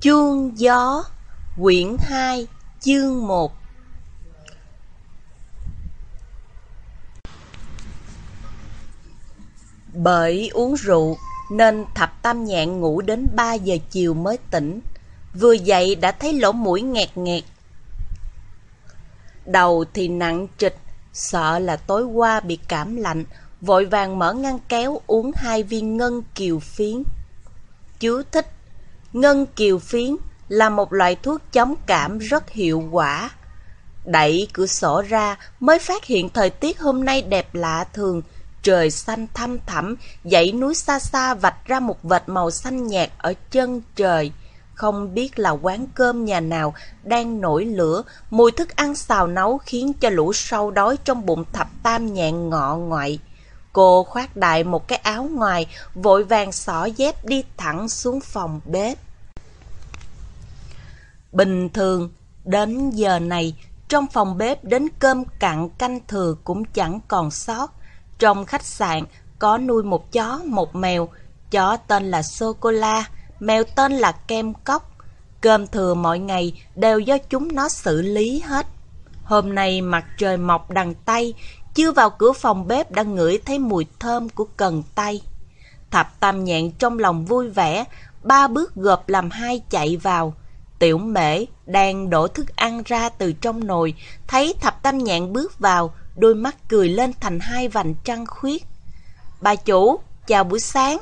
Chuông gió Quyển 2 Chương 1 Bởi uống rượu nên thập tam nhạn ngủ đến 3 giờ chiều mới tỉnh. Vừa dậy đã thấy lỗ mũi nghẹt nghẹt. Đầu thì nặng trịch, sợ là tối qua bị cảm lạnh, vội vàng mở ngăn kéo uống hai viên ngân kiều phiến. Chú thích Ngân kiều phiến là một loại thuốc chống cảm rất hiệu quả. Đẩy cửa sổ ra mới phát hiện thời tiết hôm nay đẹp lạ thường, trời xanh thăm thẳm, dãy núi xa xa vạch ra một vệt màu xanh nhạt ở chân trời. Không biết là quán cơm nhà nào đang nổi lửa, mùi thức ăn xào nấu khiến cho lũ sâu đói trong bụng thập tam nhạn ngọ ngoại. Cô khoác đại một cái áo ngoài, vội vàng xỏ dép đi thẳng xuống phòng bếp. Bình thường, đến giờ này, trong phòng bếp đến cơm cặn canh thừa cũng chẳng còn sót. Trong khách sạn có nuôi một chó, một mèo. Chó tên là Sô-cô-la, mèo tên là Kem Cốc. Cơm thừa mọi ngày đều do chúng nó xử lý hết. Hôm nay mặt trời mọc đằng Tây, chưa vào cửa phòng bếp đã ngửi thấy mùi thơm của cần tây. Thập tam nhạn trong lòng vui vẻ, ba bước gộp làm hai chạy vào. Tiểu mễ đang đổ thức ăn ra từ trong nồi, thấy thập tam nhạn bước vào, đôi mắt cười lên thành hai vành trăng khuyết. Bà chủ, chào buổi sáng.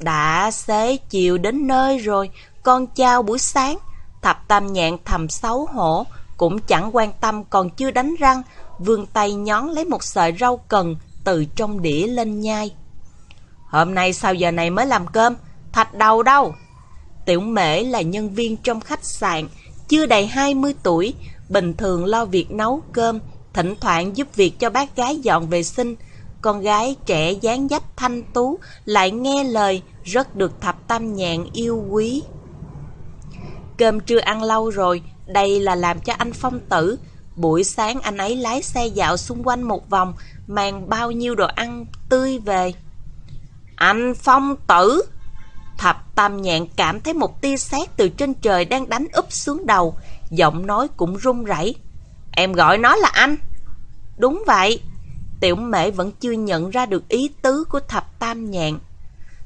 Đã xế chiều đến nơi rồi, con chào buổi sáng. Thập tam nhạn thầm xấu hổ, cũng chẳng quan tâm còn chưa đánh răng, vươn tay nhón lấy một sợi rau cần từ trong đĩa lên nhai. Hôm nay sao giờ này mới làm cơm? Thạch đầu đâu? Tiểu mễ là nhân viên trong khách sạn, chưa đầy 20 tuổi, bình thường lo việc nấu cơm, thỉnh thoảng giúp việc cho bác gái dọn vệ sinh. Con gái trẻ dáng dấp thanh tú, lại nghe lời, rất được thập tam nhạn yêu quý. Cơm trưa ăn lâu rồi, đây là làm cho anh phong tử. Buổi sáng anh ấy lái xe dạo xung quanh một vòng, mang bao nhiêu đồ ăn tươi về. Anh phong tử! Thập tam nhạn cảm thấy một tia sét từ trên trời đang đánh úp xuống đầu, giọng nói cũng run rẩy. Em gọi nó là anh. Đúng vậy. Tiểu mễ vẫn chưa nhận ra được ý tứ của thập tam nhạn.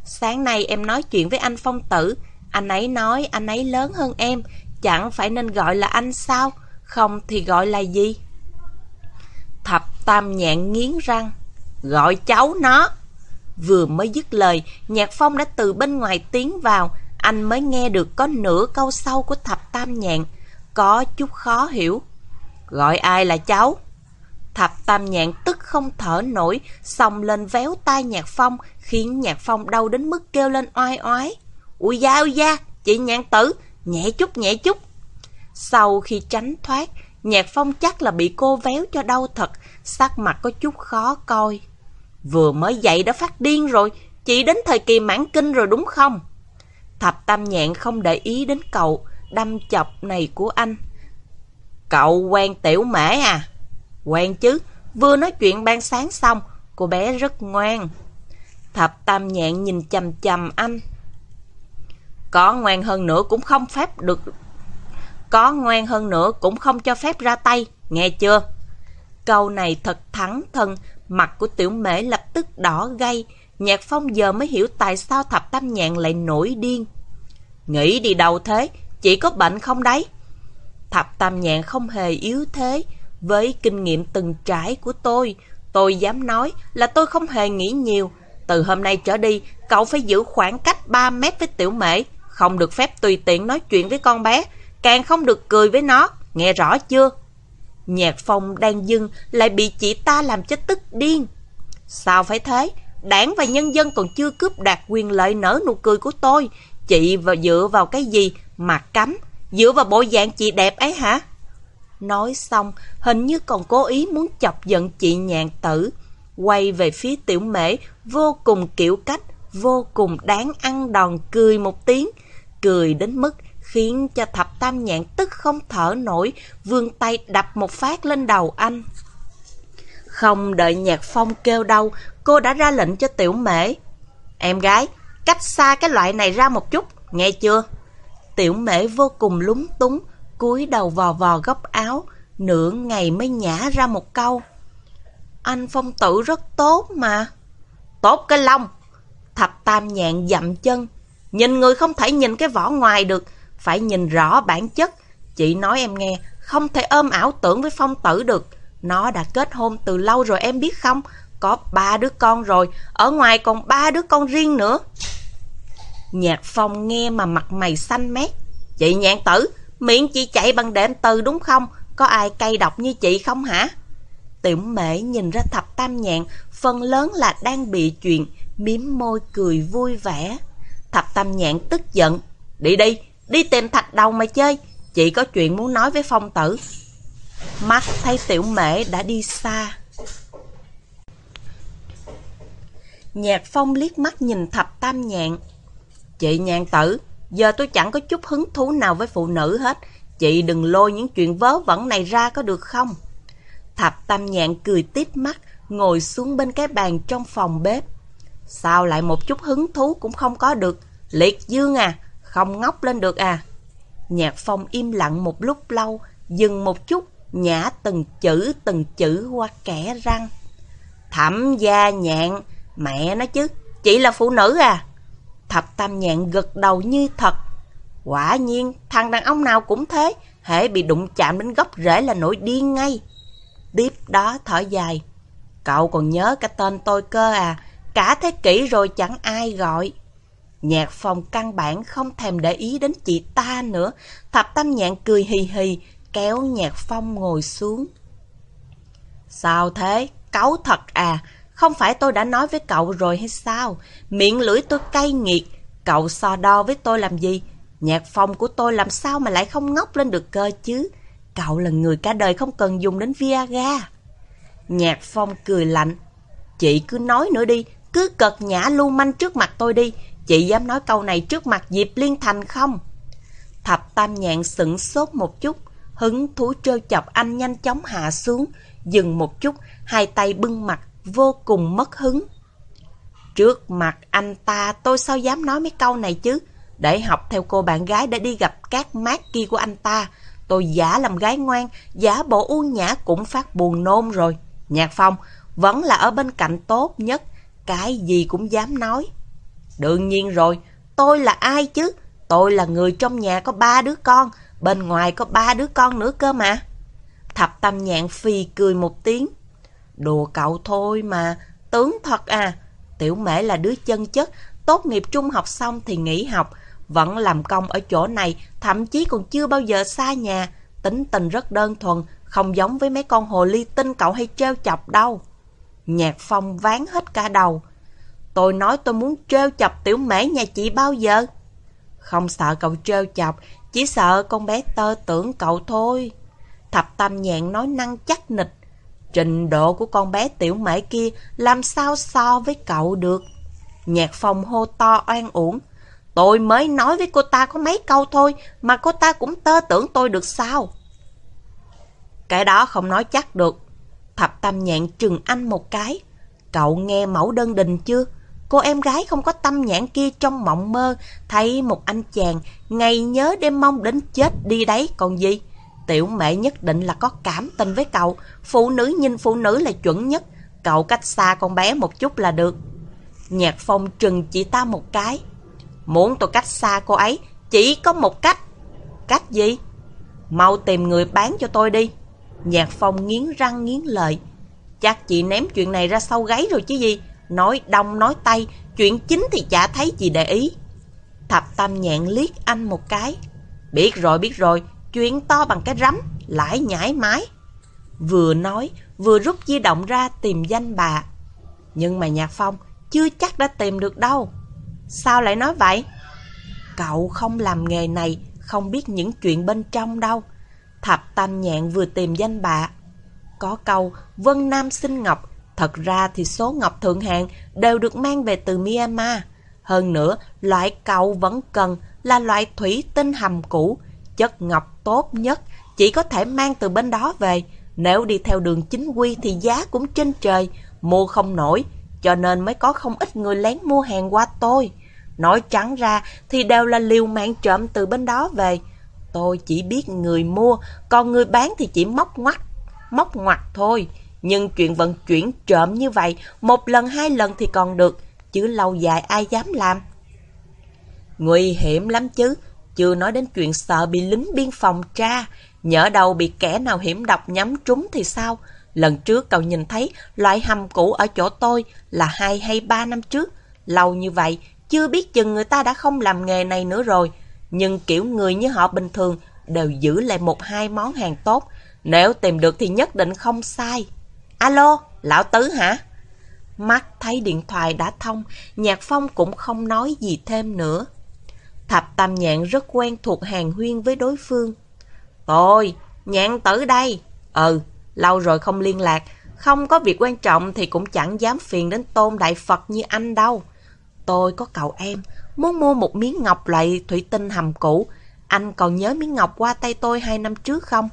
Sáng nay em nói chuyện với anh Phong Tử, anh ấy nói anh ấy lớn hơn em, chẳng phải nên gọi là anh sao, không thì gọi là gì? Thập tam nhạn nghiến răng, gọi cháu nó. Vừa mới dứt lời, Nhạc Phong đã từ bên ngoài tiến vào, anh mới nghe được có nửa câu sau của thập tam nhạn, có chút khó hiểu. Gọi ai là cháu? Thập tam nhạn tức không thở nổi, xông lên véo tay Nhạc Phong, khiến Nhạc Phong đau đến mức kêu lên oai oái. Ui da, ui da, chị nhạn tử, nhẹ chút, nhẹ chút. Sau khi tránh thoát, Nhạc Phong chắc là bị cô véo cho đau thật, sắc mặt có chút khó coi. Vừa mới dậy đã phát điên rồi, chỉ đến thời kỳ mãn kinh rồi đúng không? Thập Tam Nhạn không để ý đến cậu, đâm chọc này của anh. Cậu quen tiểu mễ à? Quen chứ, vừa nói chuyện ban sáng xong, cô bé rất ngoan. Thập Tam Nhạn nhìn chầm chầm anh. Có ngoan hơn nữa cũng không phép được... Có ngoan hơn nữa cũng không cho phép ra tay, nghe chưa? Câu này thật thẳng thân, mặt của tiểu mễ lập tức đỏ gay. Nhạc phong giờ mới hiểu tại sao thập tam nhạn lại nổi điên. Nghĩ đi đâu thế? Chỉ có bệnh không đấy? Thập tam nhạn không hề yếu thế. Với kinh nghiệm từng trải của tôi, tôi dám nói là tôi không hề nghĩ nhiều. Từ hôm nay trở đi, cậu phải giữ khoảng cách 3 mét với tiểu mễ. Không được phép tùy tiện nói chuyện với con bé. Càng không được cười với nó. Nghe rõ chưa? Nhạc phong đang dưng lại bị chị ta làm cho tức điên. Sao phải thế? Đảng và nhân dân còn chưa cướp đoạt quyền lợi nở nụ cười của tôi. Chị và dựa vào cái gì mà cấm? Dựa vào bộ dạng chị đẹp ấy hả? Nói xong, hình như còn cố ý muốn chọc giận chị nhạn tử. Quay về phía tiểu mễ, vô cùng kiểu cách, vô cùng đáng ăn đòn cười một tiếng. Cười đến mức khiến cho thập tam nhạn tức không thở nổi, vươn tay đập một phát lên đầu anh. Không đợi nhạc phong kêu đau, cô đã ra lệnh cho tiểu mễ. Em gái, cách xa cái loại này ra một chút, nghe chưa? Tiểu mễ vô cùng lúng túng, cúi đầu vò vò góc áo, nửa ngày mới nhả ra một câu. Anh phong tử rất tốt mà. Tốt cái lông! Thập tam nhạn dậm chân. Nhìn người không thể nhìn cái vỏ ngoài được, phải nhìn rõ bản chất. Chị nói em nghe, không thể ôm ảo tưởng với phong tử được. Nó đã kết hôn từ lâu rồi em biết không? Có ba đứa con rồi, ở ngoài còn ba đứa con riêng nữa. Nhạc phong nghe mà mặt mày xanh mét. Chị nhạn tử, miệng chị chạy bằng đệm từ đúng không? Có ai cay độc như chị không hả? Tiểu mễ nhìn ra thập tam nhạn, phần lớn là đang bị chuyện, miếm môi cười vui vẻ. Thập tam nhạn tức giận. Đi đi, đi tìm thạch đầu mà chơi. Chị có chuyện muốn nói với phong tử. Mắt thấy tiểu mễ đã đi xa. Nhạc phong liếc mắt nhìn thập tam nhạn. Chị nhạn tử, giờ tôi chẳng có chút hứng thú nào với phụ nữ hết. Chị đừng lôi những chuyện vớ vẩn này ra có được không? Thập tam nhạn cười tít mắt, ngồi xuống bên cái bàn trong phòng bếp. Sao lại một chút hứng thú cũng không có được? Liệt dương à, không ngóc lên được à? Nhạc phong im lặng một lúc lâu, dừng một chút, nhả từng chữ từng chữ qua kẻ răng. Thẩm gia nhạn, mẹ nó chứ, chỉ là phụ nữ à? Thập tam nhạn gật đầu như thật. Quả nhiên, thằng đàn ông nào cũng thế, hễ bị đụng chạm đến gốc rễ là nổi điên ngay. Tiếp đó thở dài. Cậu còn nhớ cả tên tôi cơ à, cả thế kỷ rồi chẳng ai gọi. Nhạc phong căn bản không thèm để ý đến chị ta nữa. Thập tam nhạn cười hì hì, kéo nhạc phong ngồi xuống. Sao thế? Cáu thật à? Không phải tôi đã nói với cậu rồi hay sao? Miệng lưỡi tôi cay nghiệt. Cậu so đo với tôi làm gì? Nhạc phong của tôi làm sao mà lại không ngóc lên được cơ chứ? Cậu là người cả đời không cần dùng đến Viagra. Nhạc phong cười lạnh. Chị cứ nói nữa đi, cứ cật nhã lưu manh trước mặt tôi đi. Chị dám nói câu này trước mặt Diệp Liên Thành không? Thập Tam Nhạn sững sốt một chút, hứng thú trêu chọc anh nhanh chóng hạ xuống, dừng một chút, hai tay bưng mặt, vô cùng mất hứng. Trước mặt anh ta tôi sao dám nói mấy câu này chứ? Để học theo cô bạn gái để đi gặp các mát kia của anh ta. Tôi giả làm gái ngoan, giả bộ u nhã cũng phát buồn nôn rồi. Nhạc Phong vẫn là ở bên cạnh tốt nhất, cái gì cũng dám nói. Đương nhiên rồi, tôi là ai chứ? Tôi là người trong nhà có ba đứa con, bên ngoài có ba đứa con nữa cơ mà. Thập tâm nhạn phì cười một tiếng. Đùa cậu thôi mà, tướng thật à. Tiểu mễ là đứa chân chất, tốt nghiệp trung học xong thì nghỉ học, vẫn làm công ở chỗ này, thậm chí còn chưa bao giờ xa nhà. Tính tình rất đơn thuần, không giống với mấy con hồ ly tinh cậu hay treo chọc đâu. Nhạc phong ván hết cả đầu. Tôi nói tôi muốn trêu chọc tiểu mễ nhà chị bao giờ? Không sợ cậu trêu chọc, chỉ sợ con bé tơ tưởng cậu thôi. Thập tâm nhạn nói năng chắc nịch. Trình độ của con bé tiểu mễ kia làm sao so với cậu được? Nhạc phong hô to oan uổng. Tôi mới nói với cô ta có mấy câu thôi mà cô ta cũng tơ tưởng tôi được sao? Cái đó không nói chắc được. Thập tâm nhạn trừng anh một cái. Cậu nghe mẫu đơn đình chưa? Cô em gái không có tâm nhãn kia trong mộng mơ, thấy một anh chàng, ngày nhớ đêm mong đến chết đi đấy còn gì. Tiểu mẹ nhất định là có cảm tình với cậu, phụ nữ nhìn phụ nữ là chuẩn nhất, cậu cách xa con bé một chút là được. Nhạc phong trừng chỉ ta một cái. Muốn tôi cách xa cô ấy, chỉ có một cách. Cách gì? Mau tìm người bán cho tôi đi. Nhạc phong nghiến răng nghiến lợi. Chắc chị ném chuyện này ra sau gáy rồi chứ gì. Nói đông nói tay chuyện chính thì chả thấy gì để ý. Thập tam nhạn liếc anh một cái. Biết rồi, biết rồi, chuyện to bằng cái rắm, lãi nhảy mái. Vừa nói, vừa rút di động ra tìm danh bà. Nhưng mà Nhạc Phong chưa chắc đã tìm được đâu. Sao lại nói vậy? Cậu không làm nghề này, không biết những chuyện bên trong đâu. Thập Tam Nhạn vừa tìm danh bạ. Có câu, Vân Nam sinh ngọc, Thật ra thì số ngọc thượng hạng đều được mang về từ Myanmar. Hơn nữa, loại cầu vẫn cần là loại thủy tinh hầm cũ, chất ngọc tốt nhất, chỉ có thể mang từ bên đó về. Nếu đi theo đường chính quy thì giá cũng trên trời, mua không nổi, cho nên mới có không ít người lén mua hàng qua tôi. Nói trắng ra thì đều là liều mạng trộm từ bên đó về. Tôi chỉ biết người mua, còn người bán thì chỉ móc ngoặt, móc ngoặt thôi. Nhưng chuyện vận chuyển trộm như vậy, một lần hai lần thì còn được, chứ lâu dài ai dám làm. Nguy hiểm lắm chứ, chưa nói đến chuyện sợ bị lính biên phòng tra, nhỡ đầu bị kẻ nào hiểm độc nhắm trúng thì sao? Lần trước cậu nhìn thấy loại hầm cũ ở chỗ tôi là hai hay ba năm trước. Lâu như vậy, chưa biết chừng người ta đã không làm nghề này nữa rồi. Nhưng kiểu người như họ bình thường đều giữ lại một hai món hàng tốt. Nếu tìm được thì nhất định không sai. Alo, lão tứ hả? Mắt thấy điện thoại đã thông, Nhạc Phong cũng không nói gì thêm nữa. Thập Tam Nhạn rất quen thuộc hàng huyên với đối phương. Tôi, Nhạn tử đây. Ừ, lâu rồi không liên lạc. Không có việc quan trọng thì cũng chẳng dám phiền đến tôn đại Phật như anh đâu. Tôi có cậu em, muốn mua một miếng ngọc loại thủy tinh hầm cũ. Anh còn nhớ miếng ngọc qua tay tôi hai năm trước không?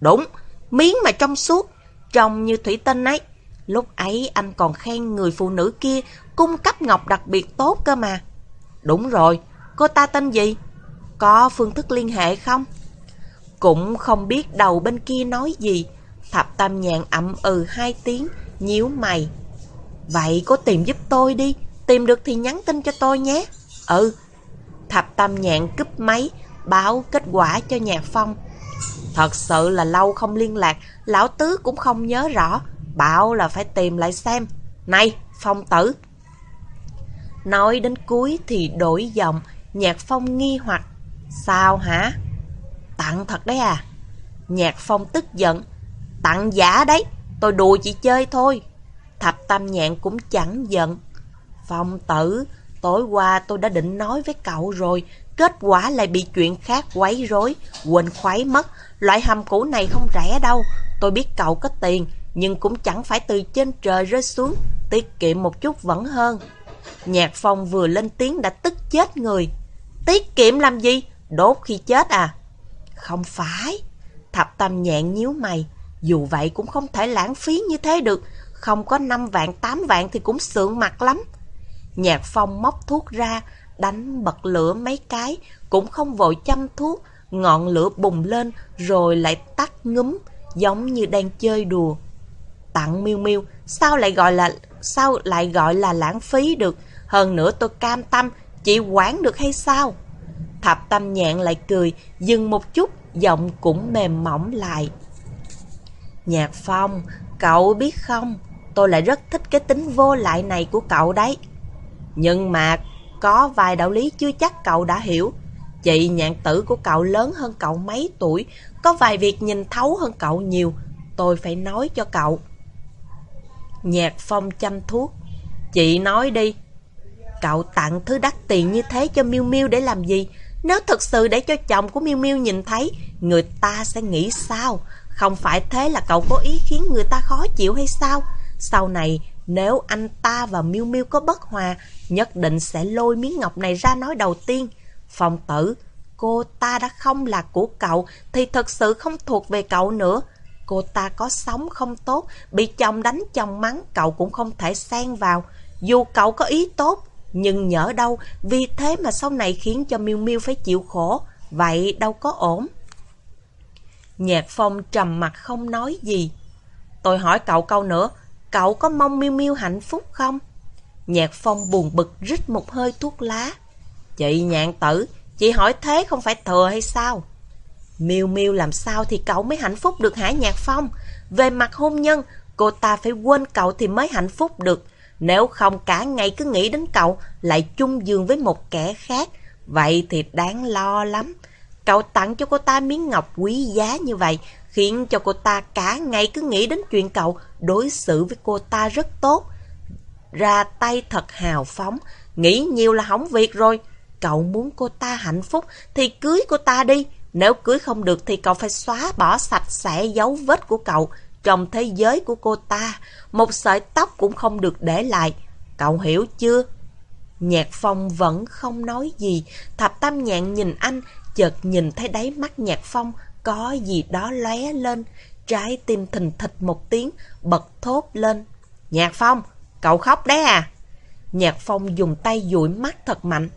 Đúng, miếng mà trong suốt, trông như thủy tinh ấy. Lúc ấy anh còn khen người phụ nữ kia cung cấp ngọc đặc biệt tốt cơ mà. Đúng rồi, cô ta tên gì? Có phương thức liên hệ không? Cũng không biết đầu bên kia nói gì. Thập Tam Nhạn ậm ừ hai tiếng, nhíu mày. Vậy có tìm giúp tôi đi, tìm được thì nhắn tin cho tôi nhé. Ừ. Thập Tam Nhạn cúp máy, báo kết quả cho Nhạc Phong. Thật sự là lâu không liên lạc, lão tứ cũng không nhớ rõ. Bảo là phải tìm lại xem. Này, Phong tử! Nói đến cuối thì đổi giọng, Nhạc Phong nghi hoặc. Sao hả? Tặng thật đấy à? Nhạc Phong tức giận. Tặng giả đấy, tôi đùa chị chơi thôi. Thập Tam Nhạn cũng chẳng giận. Phong tử, tối qua tôi đã định nói với cậu rồi, kết quả lại bị chuyện khác quấy rối, quên khoái mất. Loại hầm cũ này không rẻ đâu, tôi biết cậu có tiền, nhưng cũng chẳng phải từ trên trời rơi xuống, tiết kiệm một chút vẫn hơn. Nhạc Phong vừa lên tiếng đã tức chết người. Tiết kiệm làm gì? Đốt khi chết à? Không phải. Thập Tâm nhạn nhíu mày. Dù vậy cũng không thể lãng phí như thế được. Không có 5 vạn, 8 vạn thì cũng sượng mặt lắm. Nhạc Phong móc thuốc ra, đánh bật lửa mấy cái, cũng không vội chăm thuốc. Ngọn lửa bùng lên rồi lại tắt ngúm, giống như đang chơi đùa. Tặng miêu miêu, sao lại gọi là sao lại gọi là lãng phí được? Hơn nữa tôi cam tâm, chị quản được hay sao? Thập tâm nhạn lại cười, dừng một chút, giọng cũng mềm mỏng lại. Nhạc Phong, cậu biết không, tôi lại rất thích cái tính vô lại này của cậu đấy. Nhưng mà có vài đạo lý chưa chắc cậu đã hiểu. Chị nhạn tử của cậu lớn hơn cậu mấy tuổi, có vài việc nhìn thấu hơn cậu nhiều. Tôi phải nói cho cậu. Nhạc Phong chăm thuốc. Chị nói đi. Cậu tặng thứ đắt tiền như thế cho Miu Miu để làm gì? Nếu thực sự để cho chồng của Miu Miu nhìn thấy, người ta sẽ nghĩ sao? Không phải thế là cậu có ý khiến người ta khó chịu hay sao? Sau này, nếu anh ta và Miu Miu có bất hòa, nhất định sẽ lôi miếng ngọc này ra nói đầu tiên. Phong tử, cô ta đã không là của cậu thì thật sự không thuộc về cậu nữa. Cô ta có sống không tốt, bị chồng đánh chồng mắng, cậu cũng không thể xen vào. Dù cậu có ý tốt, nhưng nhỡ đâu, vì thế mà sau này khiến cho Miu Miu phải chịu khổ. Vậy đâu có ổn. Nhạc Phong trầm mặt không nói gì. Tôi hỏi cậu câu nữa, cậu có mong Miu Miu hạnh phúc không? Nhạc Phong buồn bực rít một hơi thuốc lá. Chị nhạn tử, chị hỏi thế không phải thừa hay sao? Miêu miêu làm sao thì cậu mới hạnh phúc được hả Nhạc Phong? Về mặt hôn nhân, cô ta phải quên cậu thì mới hạnh phúc được. Nếu không cả ngày cứ nghĩ đến cậu lại chung giường với một kẻ khác, vậy thì đáng lo lắm. Cậu tặng cho cô ta miếng ngọc quý giá như vậy, khiến cho cô ta cả ngày cứ nghĩ đến chuyện cậu đối xử với cô ta rất tốt. Ra tay thật hào phóng, nghĩ nhiều là hỏng việc rồi. Cậu muốn cô ta hạnh phúc thì cưới cô ta đi. Nếu cưới không được thì cậu phải xóa bỏ sạch sẽ dấu vết của cậu trong thế giới của cô ta. Một sợi tóc cũng không được để lại. Cậu hiểu chưa? Nhạc Phong vẫn không nói gì. Thập Tam Nhạn nhìn anh, chợt nhìn thấy đáy mắt Nhạc Phong có gì đó lóe lên. Trái tim thình thịch một tiếng, bật thốt lên. Nhạc Phong, cậu khóc đấy à? Nhạc Phong dùng tay dụi mắt thật mạnh.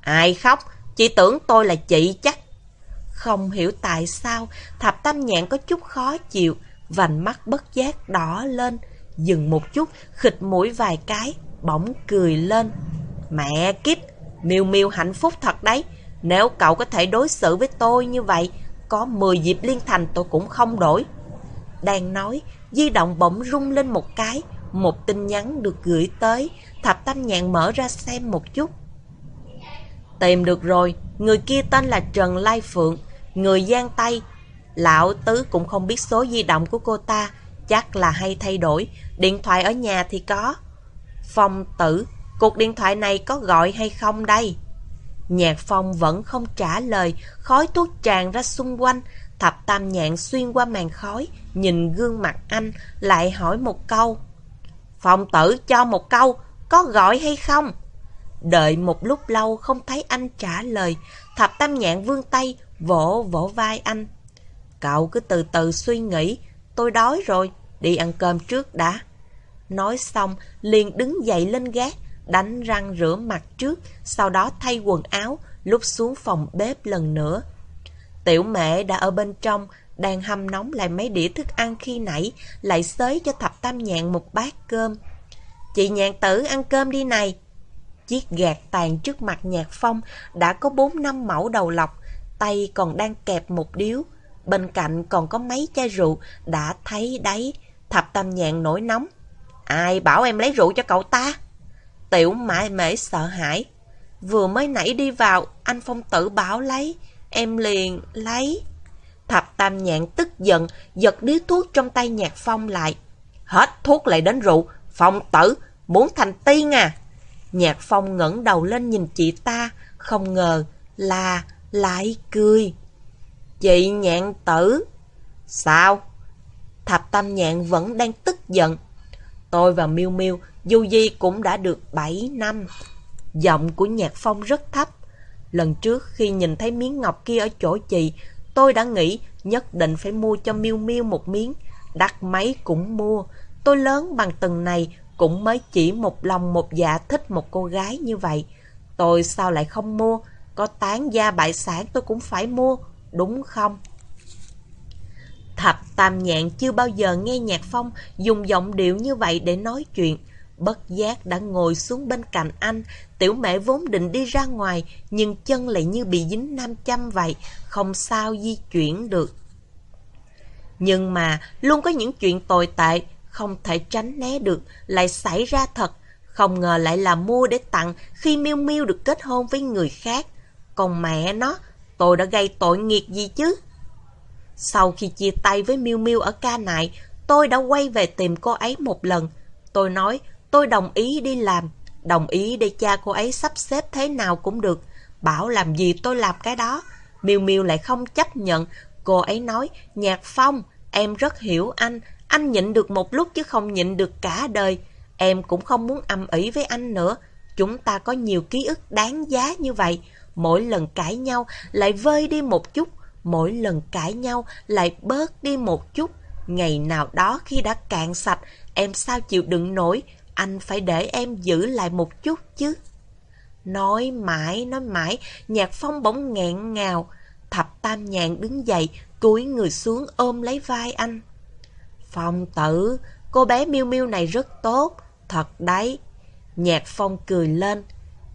Ai khóc? Chị tưởng tôi là chị chắc. Không hiểu tại sao, thập tam nhạn có chút khó chịu, vành mắt bất giác đỏ lên, dừng một chút, khịt mũi vài cái, bỗng cười lên. Mẹ kiếp, miêu miêu hạnh phúc thật đấy. Nếu cậu có thể đối xử với tôi như vậy, có 10 dịp liên thành tôi cũng không đổi. Đang nói, di động bỗng rung lên một cái, một tin nhắn được gửi tới, thập tam nhạn mở ra xem một chút. Tìm được rồi, người kia tên là Trần Lai Phượng, người Giang Tây. Lão Tứ cũng không biết số di động của cô ta, chắc là hay thay đổi, điện thoại ở nhà thì có. Phong tử, cuộc điện thoại này có gọi hay không đây? Nhạc phong vẫn không trả lời, khói thuốc tràn ra xung quanh, thập tam nhạn xuyên qua màn khói, nhìn gương mặt anh, lại hỏi một câu. Phong tử cho một câu, có gọi hay không? Đợi một lúc lâu không thấy anh trả lời, thập tam nhạn vương tay, vỗ vỗ vai anh. Cậu cứ từ từ suy nghĩ, tôi đói rồi, đi ăn cơm trước đã. Nói xong, liền đứng dậy lên gác, đánh răng rửa mặt trước, sau đó thay quần áo, lúc xuống phòng bếp lần nữa. Tiểu mẹ đã ở bên trong, đang hâm nóng lại mấy đĩa thức ăn khi nãy, lại xới cho thập tam nhạn một bát cơm. Chị nhạn tử ăn cơm đi này. Chiếc gạt tàn trước mặt nhạc phong đã có bốn năm mẫu đầu lọc, tay còn đang kẹp một điếu. Bên cạnh còn có mấy chai rượu đã thấy đấy, thập tam nhạn nổi nóng. Ai bảo em lấy rượu cho cậu ta? Tiểu mãi mễ sợ hãi. Vừa mới nãy đi vào, anh phong tử bảo lấy, em liền lấy. Thập tam nhạn tức giận, giật điếu thuốc trong tay nhạc phong lại. Hết thuốc lại đến rượu, phong tử, muốn thành tiên à? Nhạc phong ngẩng đầu lên nhìn chị ta, không ngờ là lại cười. Chị nhạn tử. Sao? Thập tam nhạn vẫn đang tức giận. Tôi và Miêu Miêu dù gì cũng đã được 7 năm. Giọng của Nhạc Phong rất thấp. Lần trước khi nhìn thấy miếng ngọc kia ở chỗ chị, tôi đã nghĩ nhất định phải mua cho Miêu Miêu một miếng. Đắt máy cũng mua. Tôi lớn bằng từng này cũng mới chỉ một lòng một dạ thích một cô gái như vậy. Tôi sao lại không mua? Có tán gia bại sản tôi cũng phải mua, đúng không? Thập Tam Nhạn chưa bao giờ nghe Nhạc Phong dùng giọng điệu như vậy để nói chuyện. Bất giác đã ngồi xuống bên cạnh anh, tiểu mẹ vốn định đi ra ngoài, nhưng chân lại như bị dính nam châm vậy, không sao di chuyển được. Nhưng mà luôn có những chuyện tồi tệ, không thể tránh né được, lại xảy ra thật. Không ngờ lại là mua để tặng khi Miêu Miêu được kết hôn với người khác. Còn mẹ nó, tôi đã gây tội nghiệt gì chứ? Sau khi chia tay với Miêu Miêu ở ca nại, tôi đã quay về tìm cô ấy một lần. Tôi nói tôi đồng ý đi làm, đồng ý để cha cô ấy sắp xếp thế nào cũng được. Bảo làm gì tôi làm cái đó miu miu lại không chấp nhận. Cô ấy nói, Nhạc Phong, em rất hiểu anh, anh nhịn được một lúc chứ không nhịn được cả đời. Em cũng không muốn âm ỉ với anh nữa. Chúng ta có nhiều ký ức đáng giá như vậy. Mỗi lần cãi nhau lại vơi đi một chút. Mỗi lần cãi nhau lại bớt đi một chút. Ngày nào đó khi đã cạn sạch, em sao chịu đựng nổi. Anh phải để em giữ lại một chút chứ. Nói mãi, nói mãi, nhạc phong bỗng nghẹn ngào. Thập tam nhàn đứng dậy, cúi người xuống ôm lấy vai anh. Phong tử, cô bé miêu miêu này rất tốt, thật đấy. Nhạc phong cười lên.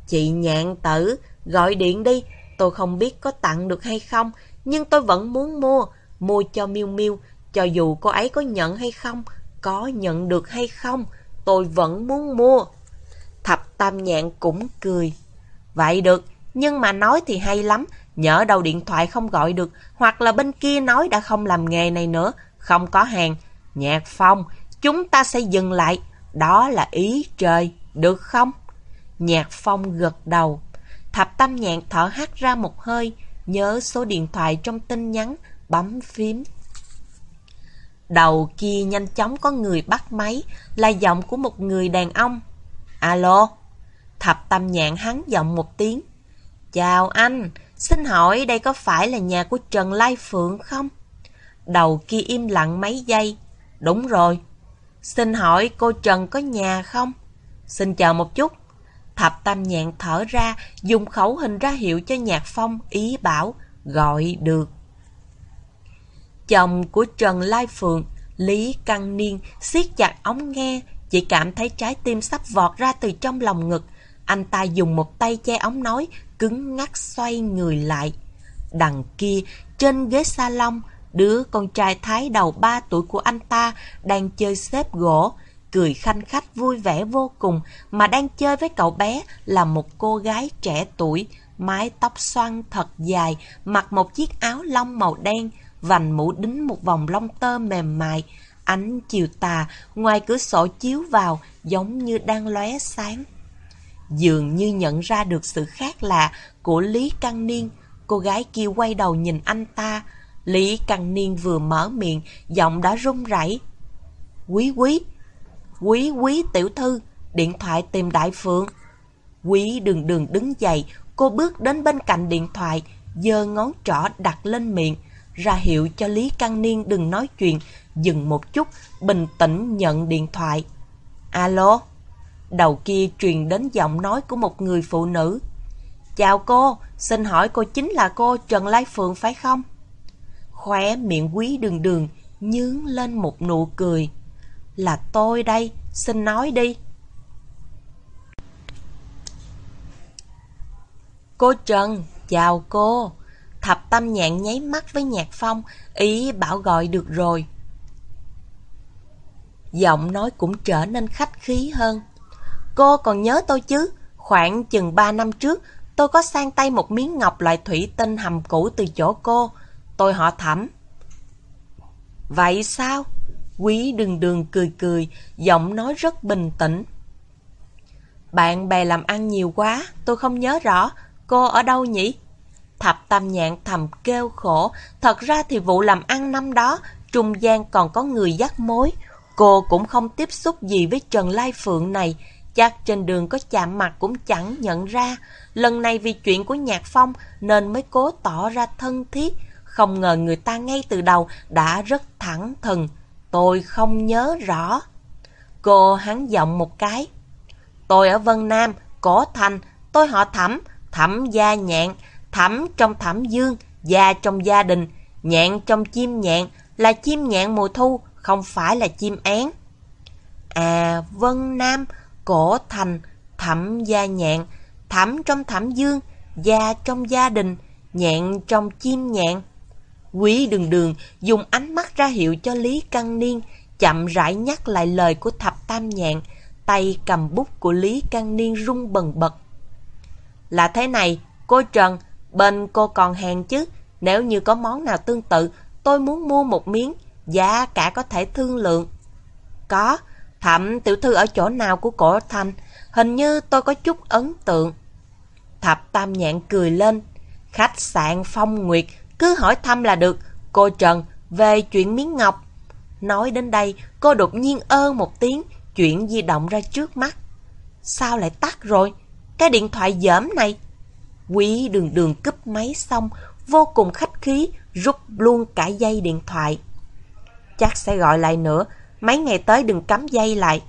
Chị nhạn tử, gọi điện đi, tôi không biết có tặng được hay không, nhưng tôi vẫn muốn mua, mua cho miêu miêu, cho dù cô ấy có nhận hay không, có nhận được hay không, tôi vẫn muốn mua. Thập tam nhạn cũng cười. Vậy được, nhưng mà nói thì hay lắm, nhỡ đầu điện thoại không gọi được, hoặc là bên kia nói đã không làm nghề này nữa, không có hàng. Nhạc phong, chúng ta sẽ dừng lại, đó là ý trời, được không? Nhạc phong gật đầu. Thập tam nhạn thở hắt ra một hơi, nhớ số điện thoại trong tin nhắn, bấm phím. Đầu kia nhanh chóng có người bắt máy, là giọng của một người đàn ông. Alo? Thập tâm nhạn hắn giọng một tiếng. Chào anh, xin hỏi đây có phải là nhà của Trần Lai Phượng không? Đầu kia im lặng mấy giây. Đúng rồi. Xin hỏi cô Trần có nhà không? Xin chờ một chút. Thập Tam Nhạn thở ra, dùng khẩu hình ra hiệu cho Nhạc Phong, ý bảo, gọi được. Chồng của Trần Lai Phượng, Lý Căng Niên, siết chặt ống nghe, chỉ cảm thấy trái tim sắp vọt ra từ trong lòng ngực. Anh ta dùng một tay che ống nói, cứng ngắc xoay người lại. Đằng kia, trên ghế salon, đứa con trai thái đầu 3 tuổi của anh ta đang chơi xếp gỗ, cười khanh khách vui vẻ vô cùng, mà đang chơi với cậu bé là một cô gái trẻ tuổi, mái tóc xoăn thật dài, mặc một chiếc áo lông màu đen, vành mũ đính một vòng lông tơ mềm mại. Ánh chiều tà ngoài cửa sổ chiếu vào giống như đang lóe sáng. Dường như nhận ra được sự khác lạ của Lý Căn Niên, cô gái kia quay đầu nhìn anh ta. Lý Căn Niên vừa mở miệng, giọng đã run rẩy. Quý quý, quý quý tiểu thư, điện thoại tìm đại phượng. Quý đường đường đứng dậy, cô bước đến bên cạnh điện thoại, giơ ngón trỏ đặt lên miệng, ra hiệu cho Lý Căng Niên đừng nói chuyện, dừng một chút, bình tĩnh nhận điện thoại. Alo? Đầu kia truyền đến giọng nói của một người phụ nữ. Chào cô, xin hỏi cô chính là cô Trần Lai Phượng phải không? Khóe miệng quý đường đường, nhướng lên một nụ cười. Là tôi đây, xin nói đi. Cô Trần, chào cô. Thập tâm nhạn nháy mắt với nhạc phong, ý bảo gọi được rồi. Giọng nói cũng trở nên khách khí hơn. Cô còn nhớ tôi chứ? Khoảng chừng 3 năm trước, tôi có sang tay một miếng ngọc loại thủy tinh hầm cũ từ chỗ cô. Tôi họ thẩm. Vậy sao? Quý đường đường cười cười, giọng nói rất bình tĩnh. Bạn bè làm ăn nhiều quá, tôi không nhớ rõ. Cô ở đâu nhỉ? Thập Tam Nhạn thầm kêu khổ. Thật ra thì vụ làm ăn năm đó, trung gian còn có người dắt mối. Cô cũng không tiếp xúc gì với Trần Lai Phượng này. Chắc trên đường có chạm mặt cũng chẳng nhận ra. Lần này vì chuyện của Nhạc Phong nên mới cố tỏ ra thân thiết. Không ngờ người ta ngay từ đầu đã rất thẳng thừng. Tôi không nhớ rõ. Cô hắn giọng một cái. Tôi ở Vân Nam, Cổ Thành, tôi họ thẩm, thẩm gia nhạn, thẩm trong thẩm dương, gia trong gia đình, nhạn trong chim nhạn, là chim nhạn mùa thu, không phải là chim én. À, Vân Nam, Cổ Thành, Thẩm Gia Nhạn, Thẩm trong Thẩm Dương, Gia trong gia đình, Nhạn trong chim nhạn. Quý đường đường dùng ánh mắt ra hiệu cho Lý Căng Niên, chậm rãi nhắc lại lời của Thập Tam Nhạn, tay cầm bút của Lý Căng Niên rung bần bật. Là thế này, cô Trần, bên cô còn hàng chứ, nếu như có món nào tương tự, tôi muốn mua một miếng, giá cả có thể thương lượng. Có, thẩm tiểu thư ở chỗ nào của cổ thành, hình như tôi có chút ấn tượng. Thập Tam Nhạn cười lên, khách sạn Phong Nguyệt, cứ hỏi thăm là được, cô Trần, về chuyện miếng ngọc. Nói đến đây, cô đột nhiên ơ một tiếng, chuyển di động ra trước mắt. Sao lại tắt rồi? Cái điện thoại dởm này. Quý đường đường cúp máy xong, vô cùng khách khí, rút luôn cả dây điện thoại. Chắc sẽ gọi lại nữa, mấy ngày tới đừng cắm dây lại.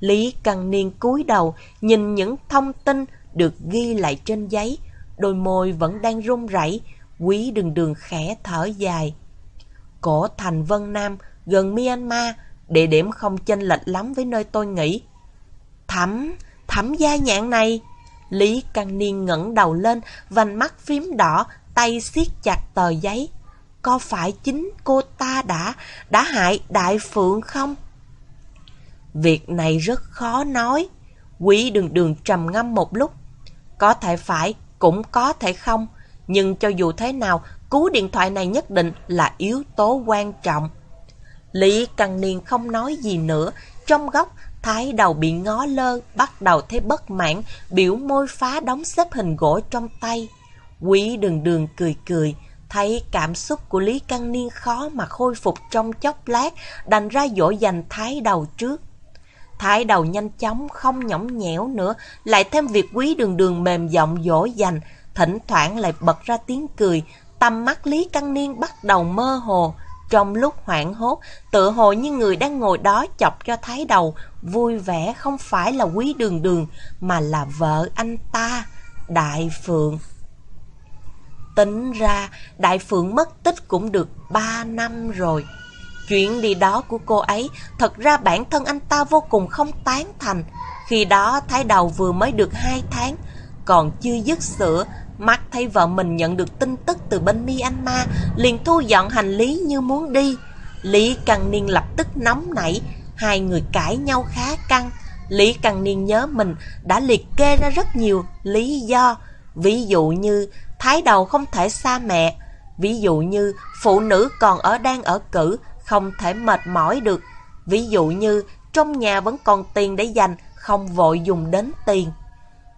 Lý Căng Niên cúi đầu, nhìn những thông tin được ghi lại trên giấy, đôi môi vẫn đang run rẩy, quý đường đường khẽ thở dài. Cổ thành Vân Nam, gần Myanmar, địa điểm không chênh lệch lắm với nơi tôi nghĩ. Thẩm, thẩm gia nhạn này. Lý Căng Niên ngẩng đầu lên, vành mắt phím đỏ, tay siết chặt tờ giấy. Có phải chính cô ta đã, đã hại Đại Phượng không? Việc này rất khó nói. Quý đường đường trầm ngâm một lúc. Có thể phải, cũng có thể không. Nhưng cho dù thế nào, cú điện thoại này nhất định là yếu tố quan trọng. Lý Căng Niên không nói gì nữa. Trong góc, thái đầu bị ngó lơ, bắt đầu thấy bất mãn, biểu môi phá đóng xếp hình gỗ trong tay. Quý đường đường cười cười, thấy cảm xúc của Lý Căng Niên khó mà khôi phục trong chốc lát, đành ra dỗ dành thái đầu trước. Thái đầu nhanh chóng, không nhõng nhẽo nữa, lại thêm việc quý đường đường mềm giọng dỗ dành, thỉnh thoảng lại bật ra tiếng cười, tầm mắt Lý Căng Niên bắt đầu mơ hồ, trong lúc hoảng hốt, tựa hồ như người đang ngồi đó chọc cho thái đầu, vui vẻ không phải là quý đường đường, mà là vợ anh ta, Đại Phượng. Tính ra, Đại Phượng mất tích cũng được 3 năm rồi. Chuyện đi đó của cô ấy, thật ra bản thân anh ta vô cùng không tán thành. Khi đó, thái đầu vừa mới được 2 tháng, còn chưa dứt sữa, mắt thấy vợ mình nhận được tin tức từ bên Myanmar, liền thu dọn hành lý như muốn đi. Lý Căng Niên lập tức nóng nảy, hai người cãi nhau khá căng. Lý Căng Niên nhớ mình đã liệt kê ra rất nhiều lý do, ví dụ như thái đầu không thể xa mẹ, ví dụ như phụ nữ còn ở đang ở cử, không thể mệt mỏi được, ví dụ như trong nhà vẫn còn tiền để dành, không vội dùng đến tiền.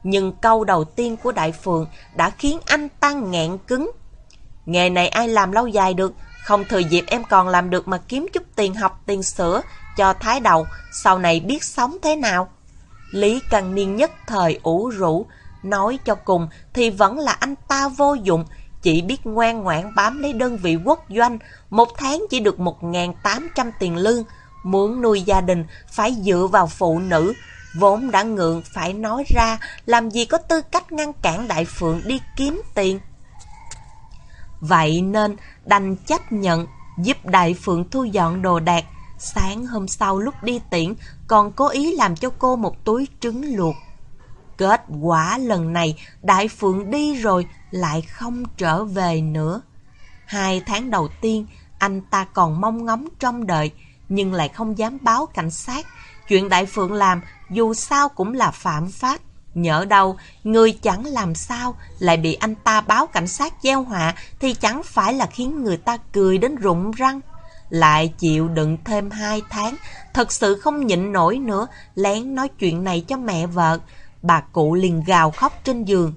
Nhưng câu đầu tiên của Đại Phượng đã khiến anh ta nghẹn cứng. Nghề này ai làm lâu dài được, không thời dịp em còn làm được mà kiếm chút tiền học tiền sửa cho thái đầu, sau này biết sống thế nào. Lý Căn Niên nhất thời ủ rũ, nói cho cùng thì vẫn là anh ta vô dụng, chỉ biết ngoan ngoãn bám lấy đơn vị quốc doanh, một tháng chỉ được 1.800 tiền lương. Muốn nuôi gia đình phải dựa vào phụ nữ, vốn đã ngượng phải nói ra, làm gì có tư cách ngăn cản Đại Phượng đi kiếm tiền. Vậy nên đành chấp nhận giúp Đại Phượng thu dọn đồ đạc. Sáng hôm sau lúc đi tiễn còn cố ý làm cho cô một túi trứng luộc. Kết quả lần này Đại Phượng đi rồi lại không trở về nữa. Hai tháng đầu tiên anh ta còn mong ngóng trong đợi nhưng lại không dám báo cảnh sát. Chuyện Đại Phượng làm dù sao cũng là phạm pháp. Nhỡ đâu, người chẳng làm sao lại bị anh ta báo cảnh sát gieo họa thì chẳng phải là khiến người ta cười đến rụng răng. Lại chịu đựng thêm hai tháng, thật sự không nhịn nổi nữa, lén nói chuyện này cho mẹ vợ. Bà cụ liền gào khóc trên giường.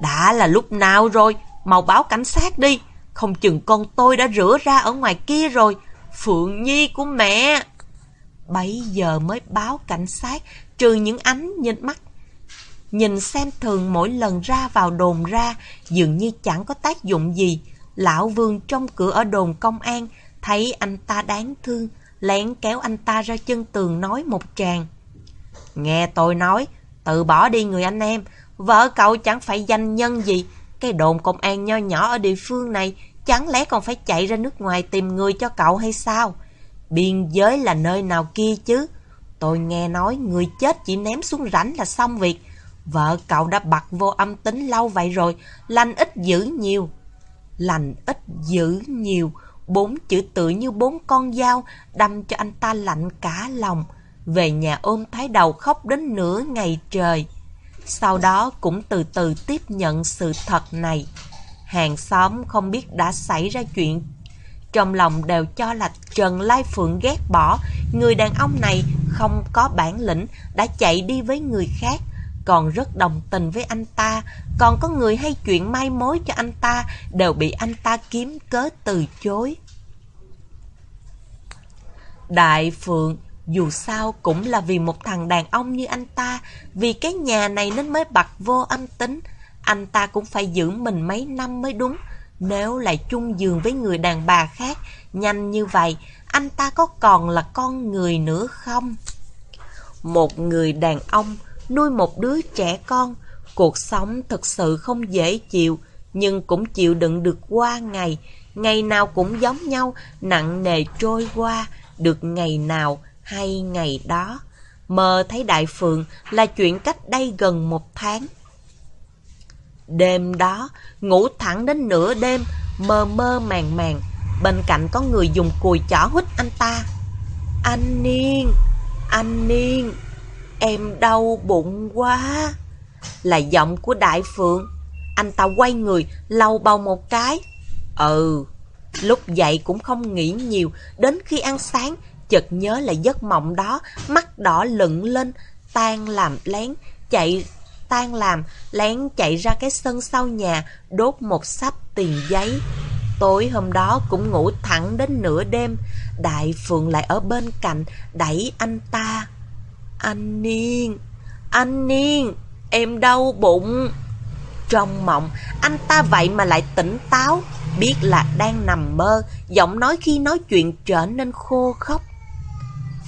Đã là lúc nào rồi, mau báo cảnh sát đi, không chừng con tôi đã rửa ra ở ngoài kia rồi. Phượng Nhi của mẹ. Bấy giờ mới báo cảnh sát, trừ những ánh nhìn mắt. Nhìn xem thường mỗi lần ra vào đồn ra, dường như chẳng có tác dụng gì. Lão Vương trong cửa ở đồn công an, thấy anh ta đáng thương, lén kéo anh ta ra chân tường nói một tràng. Nghe tôi nói, tự bỏ đi người anh em, vợ cậu chẳng phải danh nhân gì. Cái đồn công an nho nhỏ ở địa phương này, chẳng lẽ còn phải chạy ra nước ngoài tìm người cho cậu hay sao? Biên giới là nơi nào kia chứ? Tôi nghe nói người chết chỉ ném xuống rãnh là xong việc. Vợ cậu đã bật vô âm tính lâu vậy rồi, lành ít dữ nhiều. Lành ít dữ nhiều, bốn chữ tự như bốn con dao đâm cho anh ta lạnh cả lòng. Về nhà ôm thái đầu khóc đến nửa ngày trời. Sau đó cũng từ từ tiếp nhận sự thật này. Hàng xóm không biết đã xảy ra chuyện trong lòng đều cho là Trần Lai Phượng ghét bỏ, người đàn ông này không có bản lĩnh, đã chạy đi với người khác, còn rất đồng tình với anh ta, còn có người hay chuyện mai mối cho anh ta, đều bị anh ta kiếm cớ từ chối. Đại Phượng dù sao cũng là vì một thằng đàn ông như anh ta, vì cái nhà này nên mới bật vô âm tính. Anh ta cũng phải giữ mình mấy năm mới đúng. Nếu lại chung giường với người đàn bà khác, nhanh như vậy, anh ta có còn là con người nữa không? Một người đàn ông nuôi một đứa trẻ con, cuộc sống thật sự không dễ chịu, nhưng cũng chịu đựng được qua ngày. Ngày nào cũng giống nhau, nặng nề trôi qua, được ngày nào hay ngày đó. Mơ thấy Đại Phượng là chuyện cách đây gần một tháng. Đêm đó, ngủ thẳng đến nửa đêm, mơ mơ màng màng, bên cạnh có người dùng cùi chỏ hút anh ta. Anh Niên, anh Niên, em đau bụng quá. Là giọng của Đại Phượng. Anh ta quay người, lau bầu một cái. Ừ, lúc dậy cũng không nghĩ nhiều, đến khi ăn sáng, chợt nhớ lại giấc mộng đó, mắt đỏ lựng lên, tan làm lén, chạy tan làm, lén chạy ra cái sân sau nhà, đốt một sắp tiền giấy. Tối hôm đó cũng ngủ thẳng đến nửa đêm, Đại Phượng lại ở bên cạnh, đẩy anh ta. Anh Niên, anh Niên, em đau bụng. Trong mộng, anh ta vậy mà lại tỉnh táo, biết là đang nằm mơ, giọng nói khi nói chuyện trở nên khô khóc.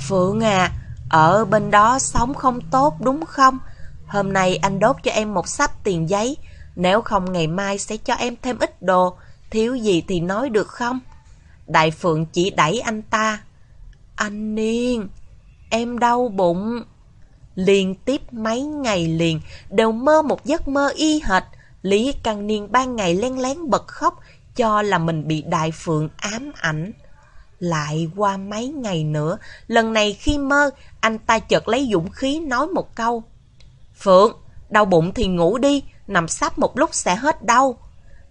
Phượng à, ở bên đó sống không tốt đúng không? Hôm nay anh đốt cho em một sắp tiền giấy, nếu không ngày mai sẽ cho em thêm ít đồ, thiếu gì thì nói được không? Đại Phượng chỉ đẩy anh ta. Anh Niên, em đau bụng. Liên tiếp mấy ngày liền đều mơ một giấc mơ y hệt. Lý Căn Niên ban ngày len lén bật khóc cho là mình bị Đại Phượng ám ảnh. Lại qua mấy ngày nữa, lần này khi mơ, anh ta chợt lấy dũng khí nói một câu. Phượng, đau bụng thì ngủ đi, nằm sắp một lúc sẽ hết đau.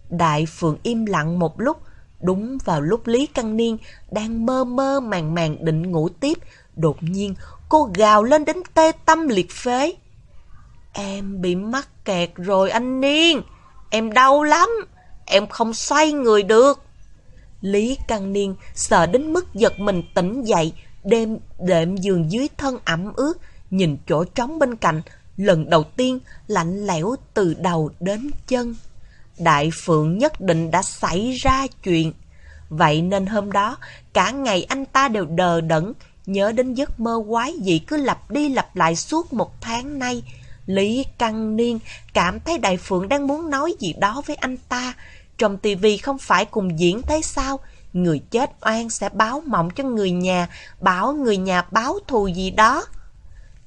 Đại Phượng im lặng một lúc, đúng vào lúc Lý Căn Niên đang mơ mơ màng màng định ngủ tiếp, đột nhiên cô gào lên đến tê tâm liệt phế. Em bị mắc kẹt rồi anh Niên, em đau lắm, em không xoay người được. Lý Căn Niên sợ đến mức giật mình tỉnh dậy, đêm đệm giường dưới thân ẩm ướt, nhìn chỗ trống bên cạnh, lần đầu tiên lạnh lẽo từ đầu đến chân. Đại Phượng nhất định đã xảy ra chuyện. Vậy nên hôm đó, cả ngày anh ta đều đờ đẫn, nhớ đến giấc mơ quái dị cứ lặp đi lặp lại suốt một tháng nay. Lý Căng Niên cảm thấy Đại Phượng đang muốn nói gì đó với anh ta. Trong tivi không phải cùng diễn thế sao? Người chết oan sẽ báo mộng cho người nhà, bảo người nhà báo thù gì đó.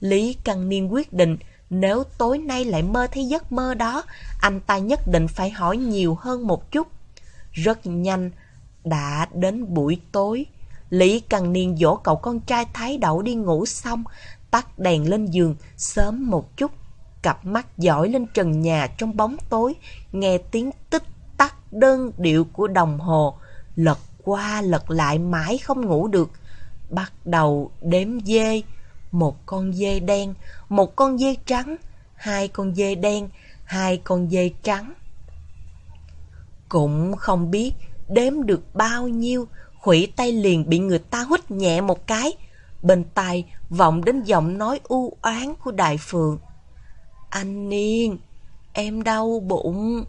Lý Căng Niên quyết định nếu tối nay lại mơ thấy giấc mơ đó, anh ta nhất định phải hỏi nhiều hơn một chút. Rất nhanh, đã đến buổi tối. Lý Cần Niên dỗ cậu con trai Thái Đậu đi ngủ xong, tắt đèn lên giường sớm một chút. Cặp mắt dõi lên trần nhà trong bóng tối, nghe tiếng tích tắc đơn điệu của đồng hồ, lật qua lật lại mãi không ngủ được. Bắt đầu đếm dê, một con dê đen, một con dê trắng, hai con dê đen, hai con dê trắng. Cũng không biết đếm được bao nhiêu, khủy tay liền bị người ta hút nhẹ một cái. Bên tai vọng đến giọng nói u oán của Đại Phượng. Anh Niên, em đau bụng.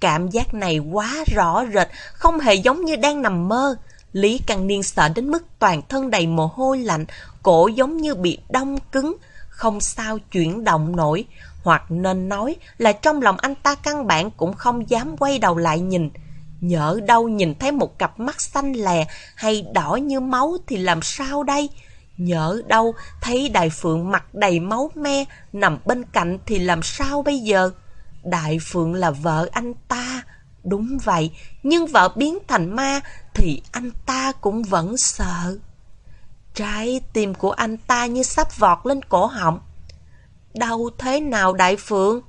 Cảm giác này quá rõ rệt, không hề giống như đang nằm mơ. Lý Căng Niên sợ đến mức toàn thân đầy mồ hôi lạnh, cổ giống như bị đông cứng, không sao chuyển động nổi, hoặc nên nói là trong lòng anh ta căn bản cũng không dám quay đầu lại nhìn. Nhỡ đâu nhìn thấy một cặp mắt xanh lè hay đỏ như máu thì làm sao đây? Nhỡ đâu thấy Đại Phượng mặt đầy máu me nằm bên cạnh thì làm sao bây giờ? Đại Phượng là vợ anh ta. Đúng vậy, nhưng vợ biến thành ma thì anh ta cũng vẫn sợ. Trái tim của anh ta như sắp vọt lên cổ họng. Đau thế nào Đại Phượng?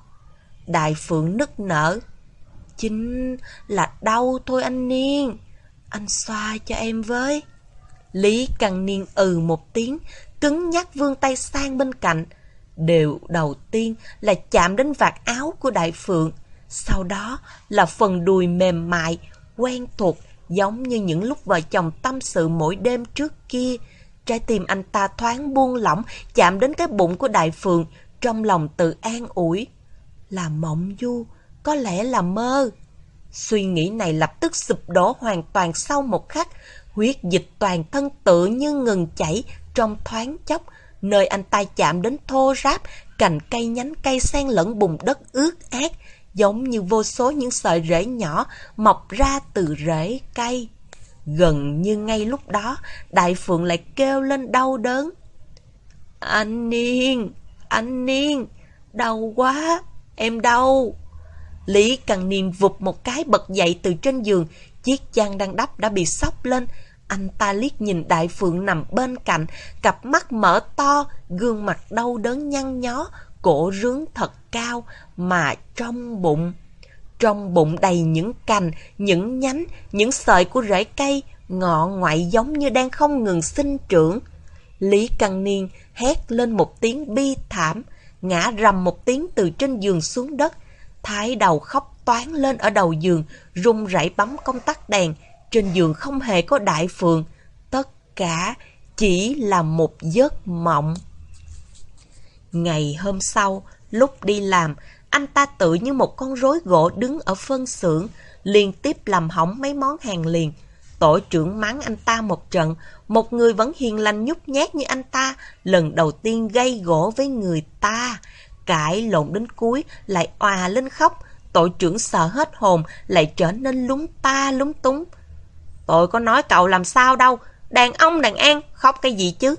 Đại Phượng nức nở. Chính là đau thôi anh Niên. Anh xoa cho em với. Lý Căng Niên ừ một tiếng, cứng nhắc vươn tay sang bên cạnh. Điều đầu tiên là chạm đến vạt áo của Đại Phượng. Sau đó là phần đùi mềm mại, quen thuộc, giống như những lúc vợ chồng tâm sự mỗi đêm trước kia. Trái tim anh ta thoáng buông lỏng, chạm đến cái bụng của Đại Phượng, trong lòng tự an ủi. Là mộng du, có lẽ là mơ. Suy nghĩ này lập tức sụp đổ hoàn toàn sau một khắc, huyết dịch toàn thân tự như ngừng chảy trong thoáng chốc, nơi anh ta chạm đến thô ráp, cành cây nhánh cây xen lẫn bùn đất ướt át, giống như vô số những sợi rễ nhỏ mọc ra từ rễ cây. Gần như ngay lúc đó, Đại Phượng lại kêu lên đau đớn. Anh Niên, anh Niên, đau quá, em đau. Lý Cần Niên vụt một cái bật dậy từ trên giường, chiếc chăn đang đắp đã bị sóc lên. Anh ta liếc nhìn Đại Phượng nằm bên cạnh, cặp mắt mở to, gương mặt đau đớn nhăn nhó, cổ rướng thật cao mà trong bụng. Trong bụng đầy những cành, những nhánh, những sợi của rễ cây, ngọ ngoại giống như đang không ngừng sinh trưởng. Lý Căn Niên hét lên một tiếng bi thảm, ngã rầm một tiếng từ trên giường xuống đất. Thái đầu khóc toán lên ở đầu giường, run rẩy bấm công tắc đèn. Trên giường không hề có đại phượng, Tất cả chỉ là một giấc mộng. Ngày hôm sau, lúc đi làm, anh ta tự như một con rối gỗ đứng ở phân xưởng, liên tiếp làm hỏng mấy món hàng liền. Tổ trưởng mắng anh ta một trận, một người vẫn hiền lành nhút nhát như anh ta, lần đầu tiên gây gỗ với người ta. Cãi lộn đến cuối, lại òa lên khóc, tổ trưởng sợ hết hồn, lại trở nên lúng ta lúng túng. Tôi có nói cậu làm sao đâu, đàn ông đàn an, khóc cái gì chứ?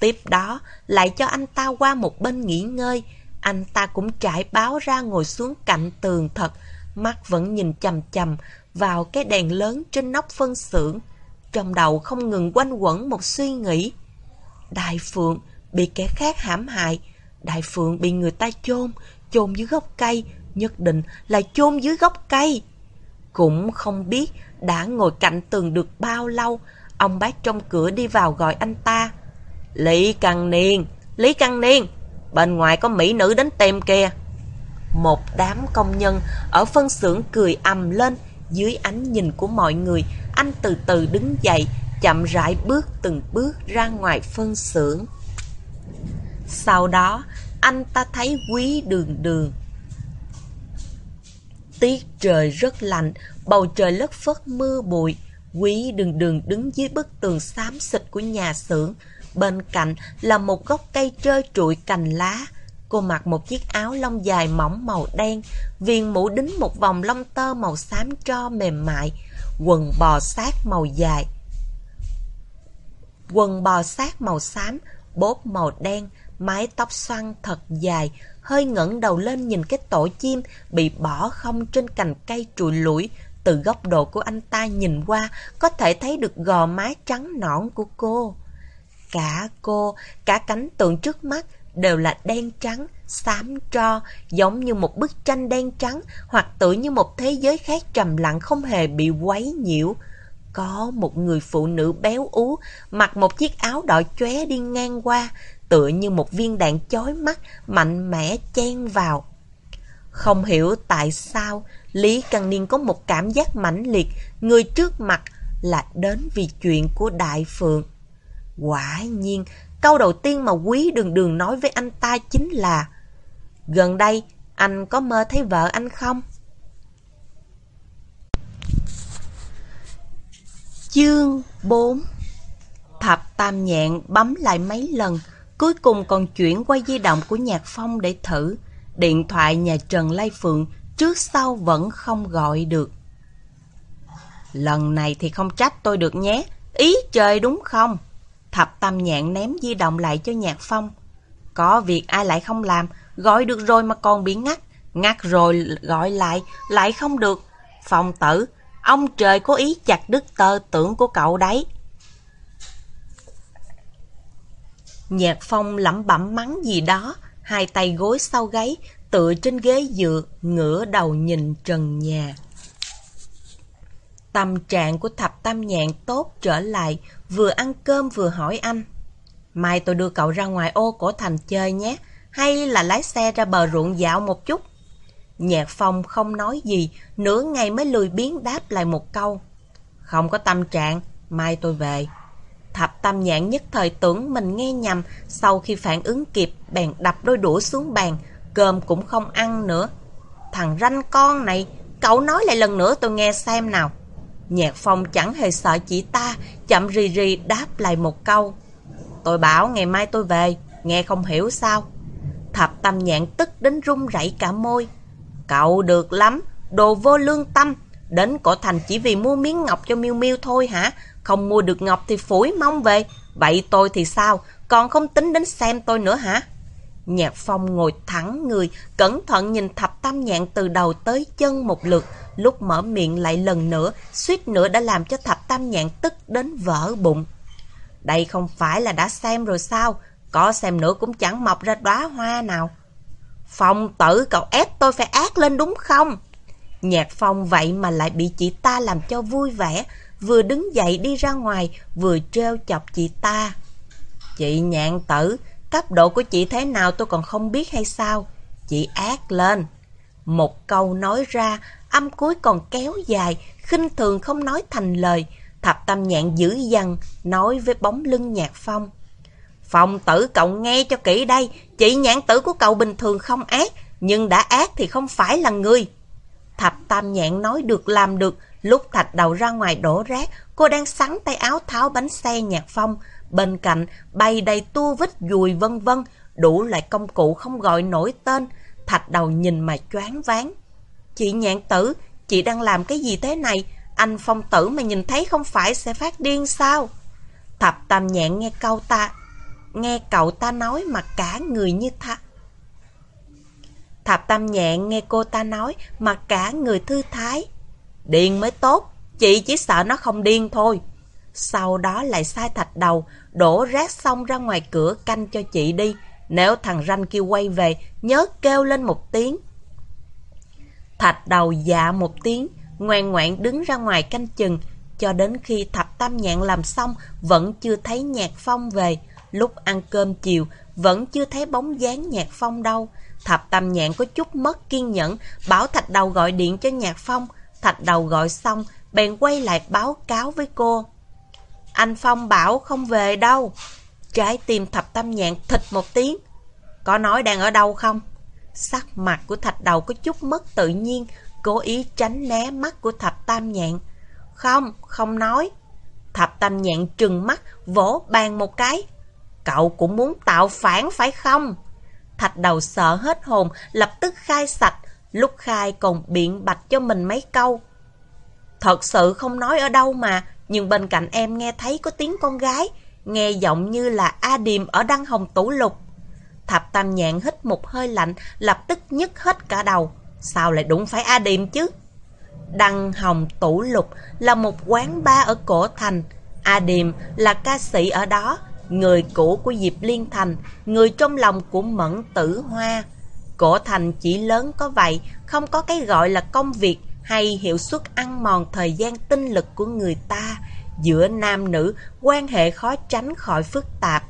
Tiếp đó, lại cho anh ta qua một bên nghỉ ngơi, anh ta cũng trải báo ra ngồi xuống cạnh tường thật, mắt vẫn nhìn chầm chầm vào cái đèn lớn trên nóc phân xưởng. Trong đầu không ngừng quanh quẩn một suy nghĩ. Đại Phượng bị kẻ khác hãm hại, Đại Phượng bị người ta chôn, chôn dưới gốc cây, nhất định là chôn dưới gốc cây. Cũng không biết đã ngồi cạnh tường được bao lâu, ông bác trong cửa đi vào gọi anh ta. Lý Căng Niên, Lý Căng Niên, bên ngoài có mỹ nữ đến tìm kìa. Một đám công nhân ở phân xưởng cười ầm lên, dưới ánh nhìn của mọi người, anh từ từ đứng dậy, chậm rãi bước từng bước ra ngoài phân xưởng. Sau đó, anh ta thấy quý đường đường. Tiết trời rất lạnh, bầu trời lất phất mưa bụi. Quý đường đường đứng dưới bức tường xám xịt của nhà xưởng. Bên cạnh là một gốc cây trơ trụi cành lá. Cô mặc một chiếc áo lông dài mỏng màu đen, viền mũ đính một vòng lông tơ màu xám tro mềm mại, quần bò sát màu dài. Quần bò sát màu xám, bốt màu đen, mái tóc xoăn thật dài, hơi ngẩng đầu lên nhìn cái tổ chim bị bỏ không trên cành cây trụi lủi. Từ góc độ của anh ta nhìn qua, có thể thấy được gò má trắng nõn của cô. Cả cô, cả cánh tượng trước mắt đều là đen trắng, xám tro, giống như một bức tranh đen trắng hoặc tự như một thế giới khác trầm lặng không hề bị quấy nhiễu. Có một người phụ nữ béo ú, mặc một chiếc áo đỏ chóe đi ngang qua, tựa như một viên đạn chói mắt, mạnh mẽ chen vào. Không hiểu tại sao Lý Căn Niên có một cảm giác mãnh liệt, người trước mặt là đến vì chuyện của Đại Phượng. Quả nhiên, câu đầu tiên mà Quý Đường Đường nói với anh ta chính là Gần đây, anh có mơ thấy vợ anh không? Chương 4 Thập Tam Nhạn bấm lại mấy lần, cuối cùng còn chuyển qua di động của Nhạc Phong để thử. Điện thoại nhà Trần Lai Phượng trước sau vẫn không gọi được. Lần này thì không trách tôi được nhé, ý trời đúng không? Thập Tam Nhạn ném di động lại cho Nhạc Phong. Có việc ai lại không làm, gọi được rồi mà còn bị ngắt. Ngắt rồi gọi lại, lại không được. Phong tử, ông trời có ý chặt đứt tơ tưởng của cậu đấy. Nhạc Phong lẩm bẩm mắng gì đó, hai tay gối sau gáy, tựa trên ghế dựa, ngửa đầu nhìn trần nhà. Tâm trạng của thập tam nhạn tốt trở lại, vừa ăn cơm vừa hỏi anh. Mai tôi đưa cậu ra ngoài ô cổ thành chơi nhé, hay là lái xe ra bờ ruộng dạo một chút? Nhạc phong không nói gì, nửa ngày mới lười biến đáp lại một câu. Không có tâm trạng, mai tôi về. Thập tâm nhạn nhất thời tưởng mình nghe nhầm, sau khi phản ứng kịp, bèn đập đôi đũa xuống bàn, cơm cũng không ăn nữa. Thằng ranh con này, cậu nói lại lần nữa tôi nghe xem nào. Nhạc phong chẳng hề sợ chỉ ta, chậm rì rì đáp lại một câu. Tôi bảo ngày mai tôi về, nghe không hiểu sao. Thập tâm nhạn tức đến run rẩy cả môi. Cậu được lắm, đồ vô lương tâm. Đến cổ thành chỉ vì mua miếng ngọc cho miêu miêu thôi hả? Không mua được ngọc thì phủi mong về. Vậy tôi thì sao? Còn không tính đến xem tôi nữa hả? Nhạc phong ngồi thẳng người, cẩn thận nhìn thập tam nhạn từ đầu tới chân một lượt, lúc mở miệng lại lần nữa, suýt nữa đã làm cho thập tam nhạn tức đến vỡ bụng. Đây không phải là đã xem rồi sao, có xem nữa cũng chẳng mọc ra đóa hoa nào. Phong tử cậu ép tôi phải ác lên đúng không? Nhạc phong vậy mà lại bị chị ta làm cho vui vẻ, vừa đứng dậy đi ra ngoài, vừa treo chọc chị ta. Chị nhạn tử, cấp độ của chị thế nào tôi còn không biết hay sao? Chị ác lên. Một câu nói ra, âm cuối còn kéo dài, khinh thường không nói thành lời. Thập tâm nhạn dữ dằn, nói với bóng lưng nhạc phong. Phong tử cậu nghe cho kỹ đây, chị nhãn tử của cậu bình thường không ác, nhưng đã ác thì không phải là người. thập Tam Nhạn nói được làm được, lúc thạch đầu ra ngoài đổ rác, cô đang sắn tay áo tháo bánh xe nhạc phong. Bên cạnh, bay đầy tua vít dùi vân vân, đủ loại công cụ không gọi nổi tên. Thạch đầu nhìn mà choáng váng. Chị nhạn tử, chị đang làm cái gì thế này? Anh phong tử mà nhìn thấy không phải sẽ phát điên sao? Thập tam nhạn nghe câu ta, nghe cậu ta nói mà cả người như tha. Thập tam nhạn nghe cô ta nói mà cả người thư thái. Điên mới tốt, chị chỉ sợ nó không điên thôi. Sau đó lại sai thạch đầu, đổ rác xong ra ngoài cửa canh cho chị đi. Nếu thằng ranh kia quay về, nhớ kêu lên một tiếng. Thạch đầu dạ một tiếng, ngoan ngoãn đứng ra ngoài canh chừng, cho đến khi thập tam nhạn làm xong, vẫn chưa thấy nhạc phong về. Lúc ăn cơm chiều, vẫn chưa thấy bóng dáng nhạc phong đâu. Thập tam nhạn có chút mất kiên nhẫn, bảo thạch đầu gọi điện cho nhạc phong. Thạch đầu gọi xong, bèn quay lại báo cáo với cô. Anh Phong bảo không về đâu. Trái tim thập tam nhạn thịt một tiếng. Có nói đang ở đâu không? Sắc mặt của thạch đầu có chút mất tự nhiên, cố ý tránh né mắt của thập tam nhạn. Không, không nói. Thập tam nhạn trừng mắt, vỗ bàn một cái. Cậu cũng muốn tạo phản phải không? Thạch đầu sợ hết hồn, lập tức khai sạch. Lúc khai còn biện bạch cho mình mấy câu. Thật sự không nói ở đâu mà, nhưng bên cạnh em nghe thấy có tiếng con gái, nghe giọng như là A Điềm ở Đăng Hồng Tủ Lục. Thập Tam Nhạn hít một hơi lạnh, lập tức nhức hết cả đầu. Sao lại đúng phải A Điềm chứ? Đăng Hồng Tủ Lục là một quán bar ở Cổ Thành. A Điềm là ca sĩ ở đó, người cũ của Diệp Liên Thành, người trong lòng của Mẫn Tử Hoa. Cổ Thành chỉ lớn có vậy, không có cái gọi là công việc hay hiệu suất ăn mòn thời gian tinh lực của người ta. Giữa nam nữ, quan hệ khó tránh khỏi phức tạp.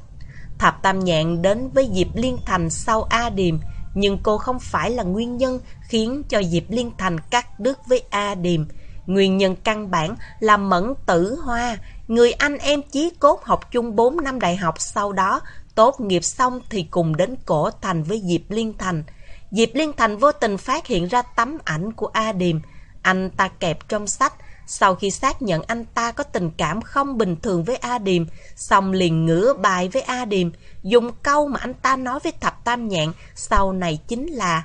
Thập Tam Nhạn đến với Diệp Liên Thành sau A Điềm, nhưng cô không phải là nguyên nhân khiến cho Diệp Liên Thành cắt đứt với A Điềm. Nguyên nhân căn bản là Mẫn Tử Hoa, người anh em chí cốt học chung 4 năm đại học sau đó, tốt nghiệp xong thì cùng đến cổ thành với Diệp Liên Thành. Diệp Liên Thành vô tình phát hiện ra tấm ảnh của A Điềm, anh ta kẹp trong sách, sau khi xác nhận anh ta có tình cảm không bình thường với A Điềm, xong liền ngửa bài với A Điềm, dùng câu mà anh ta nói với Thập Tam Nhạn sau này chính là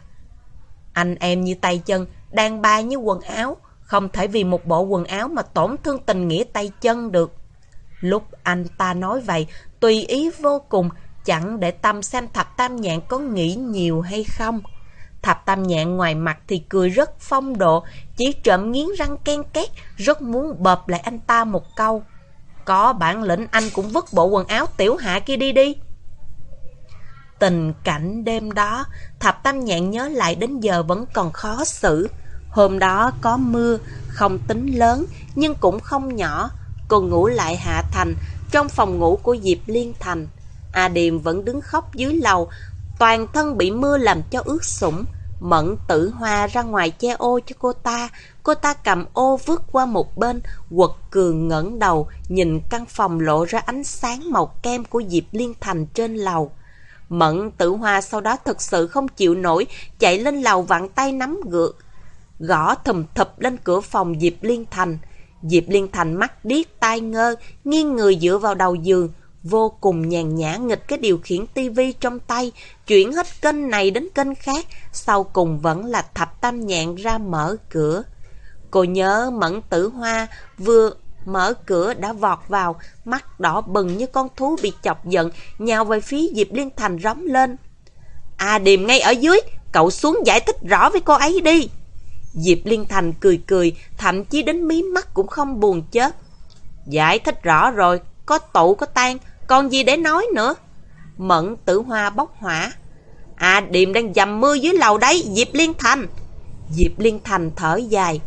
Anh em như tay chân, đàn bà như quần áo, không thể vì một bộ quần áo mà tổn thương tình nghĩa tay chân được. Lúc anh ta nói vậy, tùy ý vô cùng, chẳng để tâm xem Thập Tam Nhạn có nghĩ nhiều hay không. Thập Tam Nhạn ngoài mặt thì cười rất phong độ, chỉ trộm nghiến răng ken két, rất muốn bợp lại anh ta một câu. Có bản lĩnh anh cũng vứt bộ quần áo tiểu hạ kia đi đi. Tình cảnh đêm đó, Thập Tam Nhạn nhớ lại đến giờ vẫn còn khó xử. Hôm đó có mưa, không tính lớn, nhưng cũng không nhỏ. Cô ngủ lại hạ thành, trong phòng ngủ của Diệp Liên Thành. A Điềm vẫn đứng khóc dưới lầu, toàn thân bị mưa làm cho ướt sũng. Mẫn tử hoa ra ngoài che ô cho cô ta, cô ta cầm ô vứt qua một bên, quật cường ngẩng đầu, nhìn căn phòng lộ ra ánh sáng màu kem của Diệp Liên Thành trên lầu. Mẫn tử hoa sau đó thực sự không chịu nổi, chạy lên lầu vặn tay nắm gượt, gõ thùm thụp lên cửa phòng Diệp Liên Thành. Diệp Liên Thành mắt điếc tai ngơ, nghiêng người dựa vào đầu giường, vô cùng nhàn nhã nghịch cái điều khiển tivi trong tay, chuyển hết kênh này đến kênh khác, sau cùng vẫn là thập tam nhạn ra mở cửa. Cô nhớ Mẫn Tử Hoa vừa mở cửa đã vọt vào, mắt đỏ bừng như con thú bị chọc giận, nhào về phía Diệp Liên Thành rống lên. À điềm ngay ở dưới, cậu xuống giải thích rõ với cô ấy đi. Diệp Liên Thành cười cười, thậm chí đến mí mắt cũng không buồn chết. Giải thích rõ rồi, có tụ có tan, còn gì để nói nữa? Mẫn tử hoa bốc hỏa. À, Điềm đang dầm mưa dưới lầu đấy, Diệp Liên Thành. Diệp Liên Thành thở dài.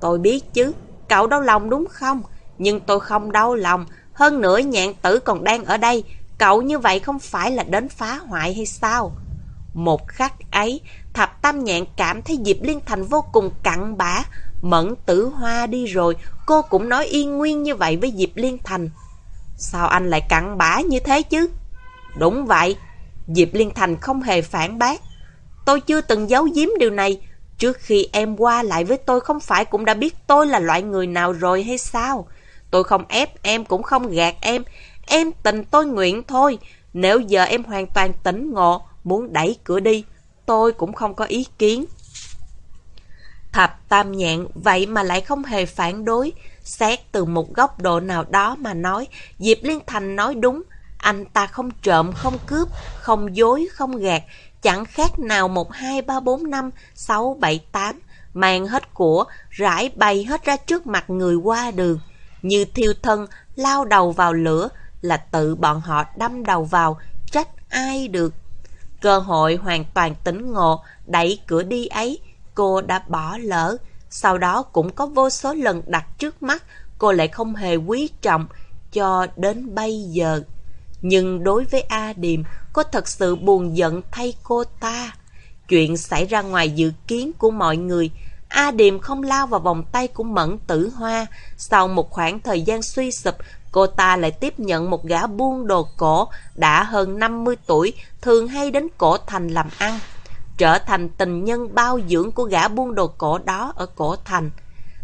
Tôi biết chứ, cậu đau lòng đúng không? Nhưng tôi không đau lòng. Hơn nữa nhạn tử còn đang ở đây. Cậu như vậy không phải là đến phá hoại hay sao? Một khắc ấy, thập tam nhạn cảm thấy Diệp Liên Thành vô cùng cặn bã. Mẫn tử hoa đi rồi, cô cũng nói yên nguyên như vậy với Diệp Liên Thành. Sao anh lại cặn bã như thế chứ? Đúng vậy. Diệp Liên Thành không hề phản bác. Tôi chưa từng giấu giếm điều này. Trước khi em qua lại với tôi không phải cũng đã biết tôi là loại người nào rồi hay sao? Tôi không ép em cũng không gạt em. Em tình tôi nguyện thôi. Nếu giờ em hoàn toàn tỉnh ngộ, muốn đẩy cửa đi, tôi cũng không có ý kiến. Thập tam nhạn vậy mà lại không hề phản đối. Xét từ một góc độ nào đó mà nói, Diệp Liên Thành nói đúng. Anh ta không trộm, không cướp, không dối, không gạt. Chẳng khác nào một hai ba bốn năm sáu bảy tám mang hết của, rải bày hết ra trước mặt người qua đường. Như thiêu thân, lao đầu vào lửa, là tự bọn họ đâm đầu vào, trách ai được. Cơ hội hoàn toàn tỉnh ngộ, đẩy cửa đi ấy, cô đã bỏ lỡ. Sau đó cũng có vô số lần đặt trước mắt, cô lại không hề quý trọng cho đến bây giờ. Nhưng đối với A Điềm, cô thật sự buồn giận thay cô ta. Chuyện xảy ra ngoài dự kiến của mọi người, A Điềm không lao vào vòng tay của Mẫn Tử Hoa. Sau một khoảng thời gian suy sụp, cô ta lại tiếp nhận một gã buôn đồ cổ đã hơn 50 tuổi, thường hay đến cổ thành làm ăn. Trở thành tình nhân bao dưỡng của gã buôn đồ cổ đó ở cổ thành.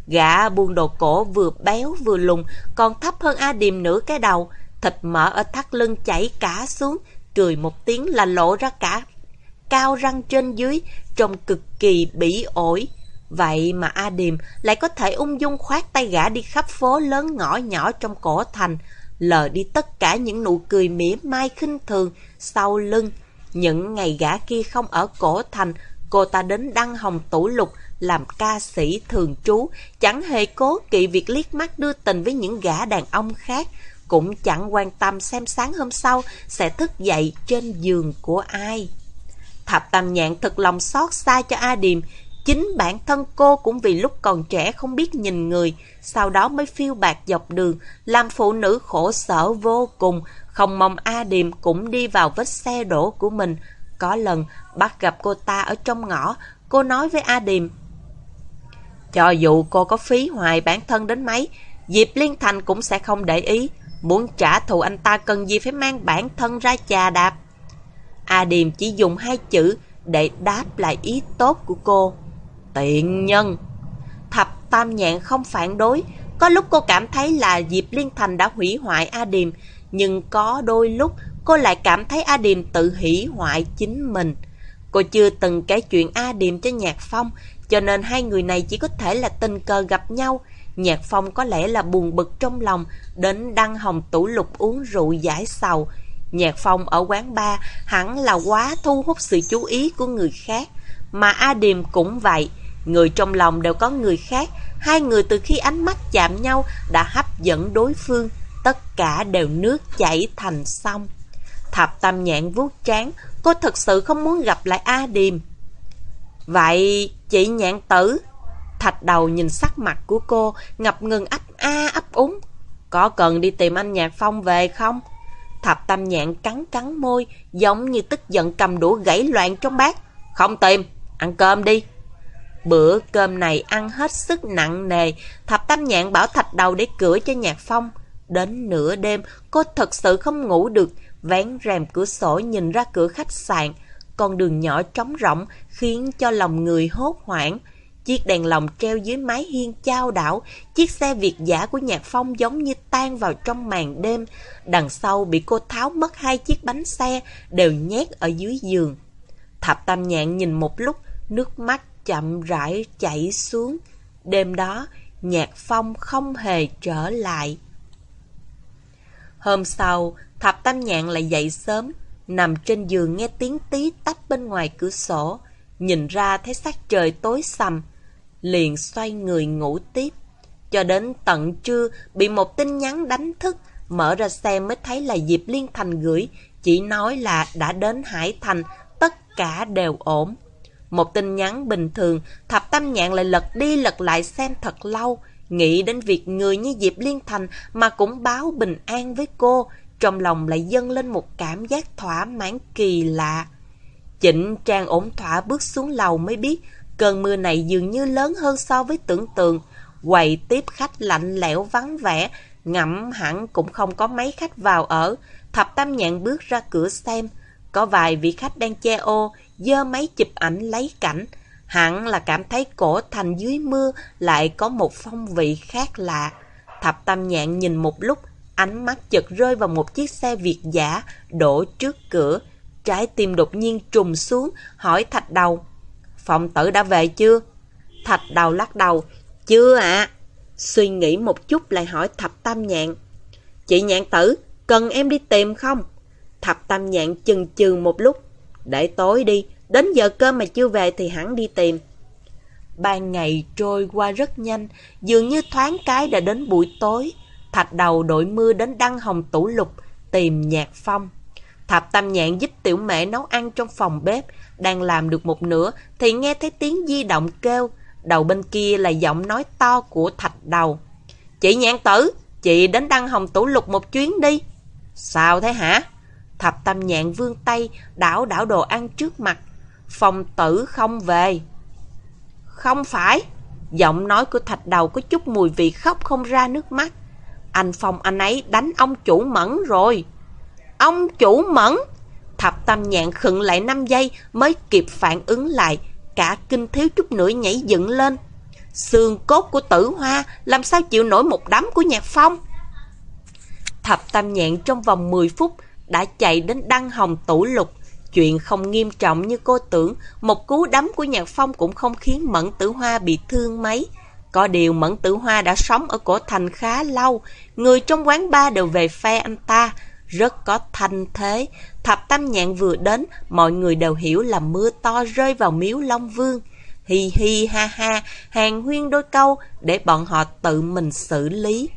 Gã buôn đồ cổ vừa béo vừa lùn, còn thấp hơn A Điềm nửa cái đầu. Thịt mỡ ở thắt lưng chảy cả xuống, cười một tiếng là lộ ra cả cao răng trên dưới, trông cực kỳ bỉ ổi. Vậy mà A Điềm lại có thể ung dung khoát tay gã đi khắp phố lớn ngõ nhỏ trong cổ thành, lờ đi tất cả những nụ cười mỉa mai khinh thường sau lưng. Những ngày gã kia không ở cổ thành, cô ta đến đăng hồng tủ lục làm ca sĩ thường trú, chẳng hề cố kỵ việc liếc mắt đưa tình với những gã đàn ông khác, cũng chẳng quan tâm xem sáng hôm sau sẽ thức dậy trên giường của ai. Thập Tam Nhạn thật lòng xót xa cho A Điềm, Chính bản thân cô cũng vì lúc còn trẻ không biết nhìn người, sau đó mới phiêu bạc dọc đường, làm phụ nữ khổ sở vô cùng, không mong A Điềm cũng đi vào vết xe đổ của mình. Có lần bắt gặp cô ta ở trong ngõ, cô nói với A Điềm. Cho dù cô có phí hoài bản thân đến mấy, Diệp Liên Thành cũng sẽ không để ý. Muốn trả thù anh ta cần gì phải mang bản thân ra chà đạp. A Điềm chỉ dùng hai chữ để đáp lại ý tốt của cô. Tiện nhân! Thập Tam Nhạn không phản đối. Có lúc cô cảm thấy là Diệp Liên Thành đã hủy hoại A Điềm, nhưng có đôi lúc cô lại cảm thấy A Điềm tự hủy hoại chính mình. Cô chưa từng kể chuyện A Điềm cho Nhạc Phong, cho nên hai người này chỉ có thể là tình cờ gặp nhau. Nhạc Phong có lẽ là buồn bực trong lòng, đến đăng hồng tủ lục uống rượu giải sầu. Nhạc Phong ở quán bar hẳn là quá thu hút sự chú ý của người khác. Mà A Điềm cũng vậy. Người trong lòng đều có người khác, hai người từ khi ánh mắt chạm nhau đã hấp dẫn đối phương, tất cả đều nước chảy thành sông. Thập Tam Nhạn vuốt trán, cô thật sự không muốn gặp lại A Điềm. Vậy chị Nhạn Tử? Thạch đầu nhìn sắc mặt của cô, ngập ngừng ấp a ấp úng. Có cần đi tìm anh Nhạc Phong về không? Thập Tam Nhạn cắn cắn môi, giống như tức giận cầm đũa gãy loạn trong bát. Không tìm, ăn cơm đi. Bữa cơm này ăn hết sức nặng nề, thập tam nhạn bảo thạch đầu để cửa cho nhạc phong. Đến nửa đêm, cô thật sự không ngủ được, vén rèm cửa sổ nhìn ra cửa khách sạn. Con đường nhỏ trống rỗng khiến cho lòng người hốt hoảng. Chiếc đèn lồng treo dưới mái hiên chao đảo, chiếc xe việt giả của Nhạc Phong giống như tan vào trong màn đêm. Đằng sau bị cô tháo mất hai chiếc bánh xe, đều nhét ở dưới giường. Thập Tam Nhạn nhìn một lúc, nước mắt chậm rãi chảy xuống. Đêm đó, Nhạc Phong không hề trở lại. Hôm sau, Thập Tam Nhạn lại dậy sớm, nằm trên giường nghe tiếng tí tách bên ngoài cửa sổ, nhìn ra thấy sắc trời tối sầm, liền xoay người ngủ tiếp. Cho đến tận trưa, bị một tin nhắn đánh thức, mở ra xem mới thấy là Diệp Liên Thành gửi, chỉ nói là đã đến Hải Thành, tất cả đều ổn. Một tin nhắn bình thường, thập tam nhạn lại lật đi lật lại xem thật lâu, nghĩ đến việc người như Diệp Liên Thành mà cũng báo bình an với cô, trong lòng lại dâng lên một cảm giác thỏa mãn kỳ lạ. Chỉnh Trang ổn thỏa bước xuống lầu mới biết, cơn mưa này dường như lớn hơn so với tưởng tượng. Quầy tiếp khách lạnh lẽo vắng vẻ, ngậm hẳn cũng không có mấy khách vào ở. Thập tâm nhạn bước ra cửa xem, có vài vị khách đang che ô, dơ máy chụp ảnh lấy cảnh. Hẳn là cảm thấy cổ thành dưới mưa lại có một phong vị khác lạ. Thập tam nhạn nhìn một lúc, ánh mắt chợt rơi vào một chiếc xe Việt giả đổ trước cửa. Trái tim đột nhiên trùng xuống, hỏi thạch đầu. Phong tử đã về chưa? Thạch đầu lắc đầu. Chưa ạ. Suy nghĩ một chút lại hỏi thập tam nhạn. Chị nhạn tử, cần em đi tìm không? Thập tam nhạn chừng chừ một lúc. Để tối đi, đến giờ cơm mà chưa về thì hẳn đi tìm. Ban ngày trôi qua rất nhanh, dường như thoáng cái đã đến buổi tối. Thạch đầu đội mưa đến đăng hồng tủ lục, tìm nhạc phong. Thập tam nhạn giúp tiểu mẹ nấu ăn trong phòng bếp, đang làm được một nửa thì nghe thấy tiếng di động kêu. Đầu bên kia là giọng nói to của thạch đầu. Chị nhạn tử, chị đến đăng hồng tủ lục một chuyến đi. Sao thế hả? Thập tam nhạn vương tay, đảo đảo đồ ăn trước mặt. Phong tử không về. Không phải. Giọng nói của thạch đầu có chút mùi vị khóc không ra nước mắt. Anh Phong anh ấy đánh ông chủ mẫn rồi. Ông chủ mẫn! Thập tam nhạn khựng lại 5 giây mới kịp phản ứng lại. Cả kinh thiếu chút nữa nhảy dựng lên. Xương cốt của tử hoa làm sao chịu nổi một đám của nhạc phong. Thập tam nhạn trong vòng 10 phút đã chạy đến đăng hồng tủ lục. Chuyện không nghiêm trọng như cô tưởng, một cú đấm của nhạc phong cũng không khiến Mẫn Tử Hoa bị thương mấy. Có điều Mẫn Tử Hoa đã sống ở cổ thành khá lâu, người trong quán ba đều về phe anh ta, rất có thanh thế. Thập Tam Nhạn vừa đến, mọi người đều hiểu là mưa to rơi vào miếu Long Vương. Hi hi ha ha, hàng huyên đôi câu để bọn họ tự mình xử lý.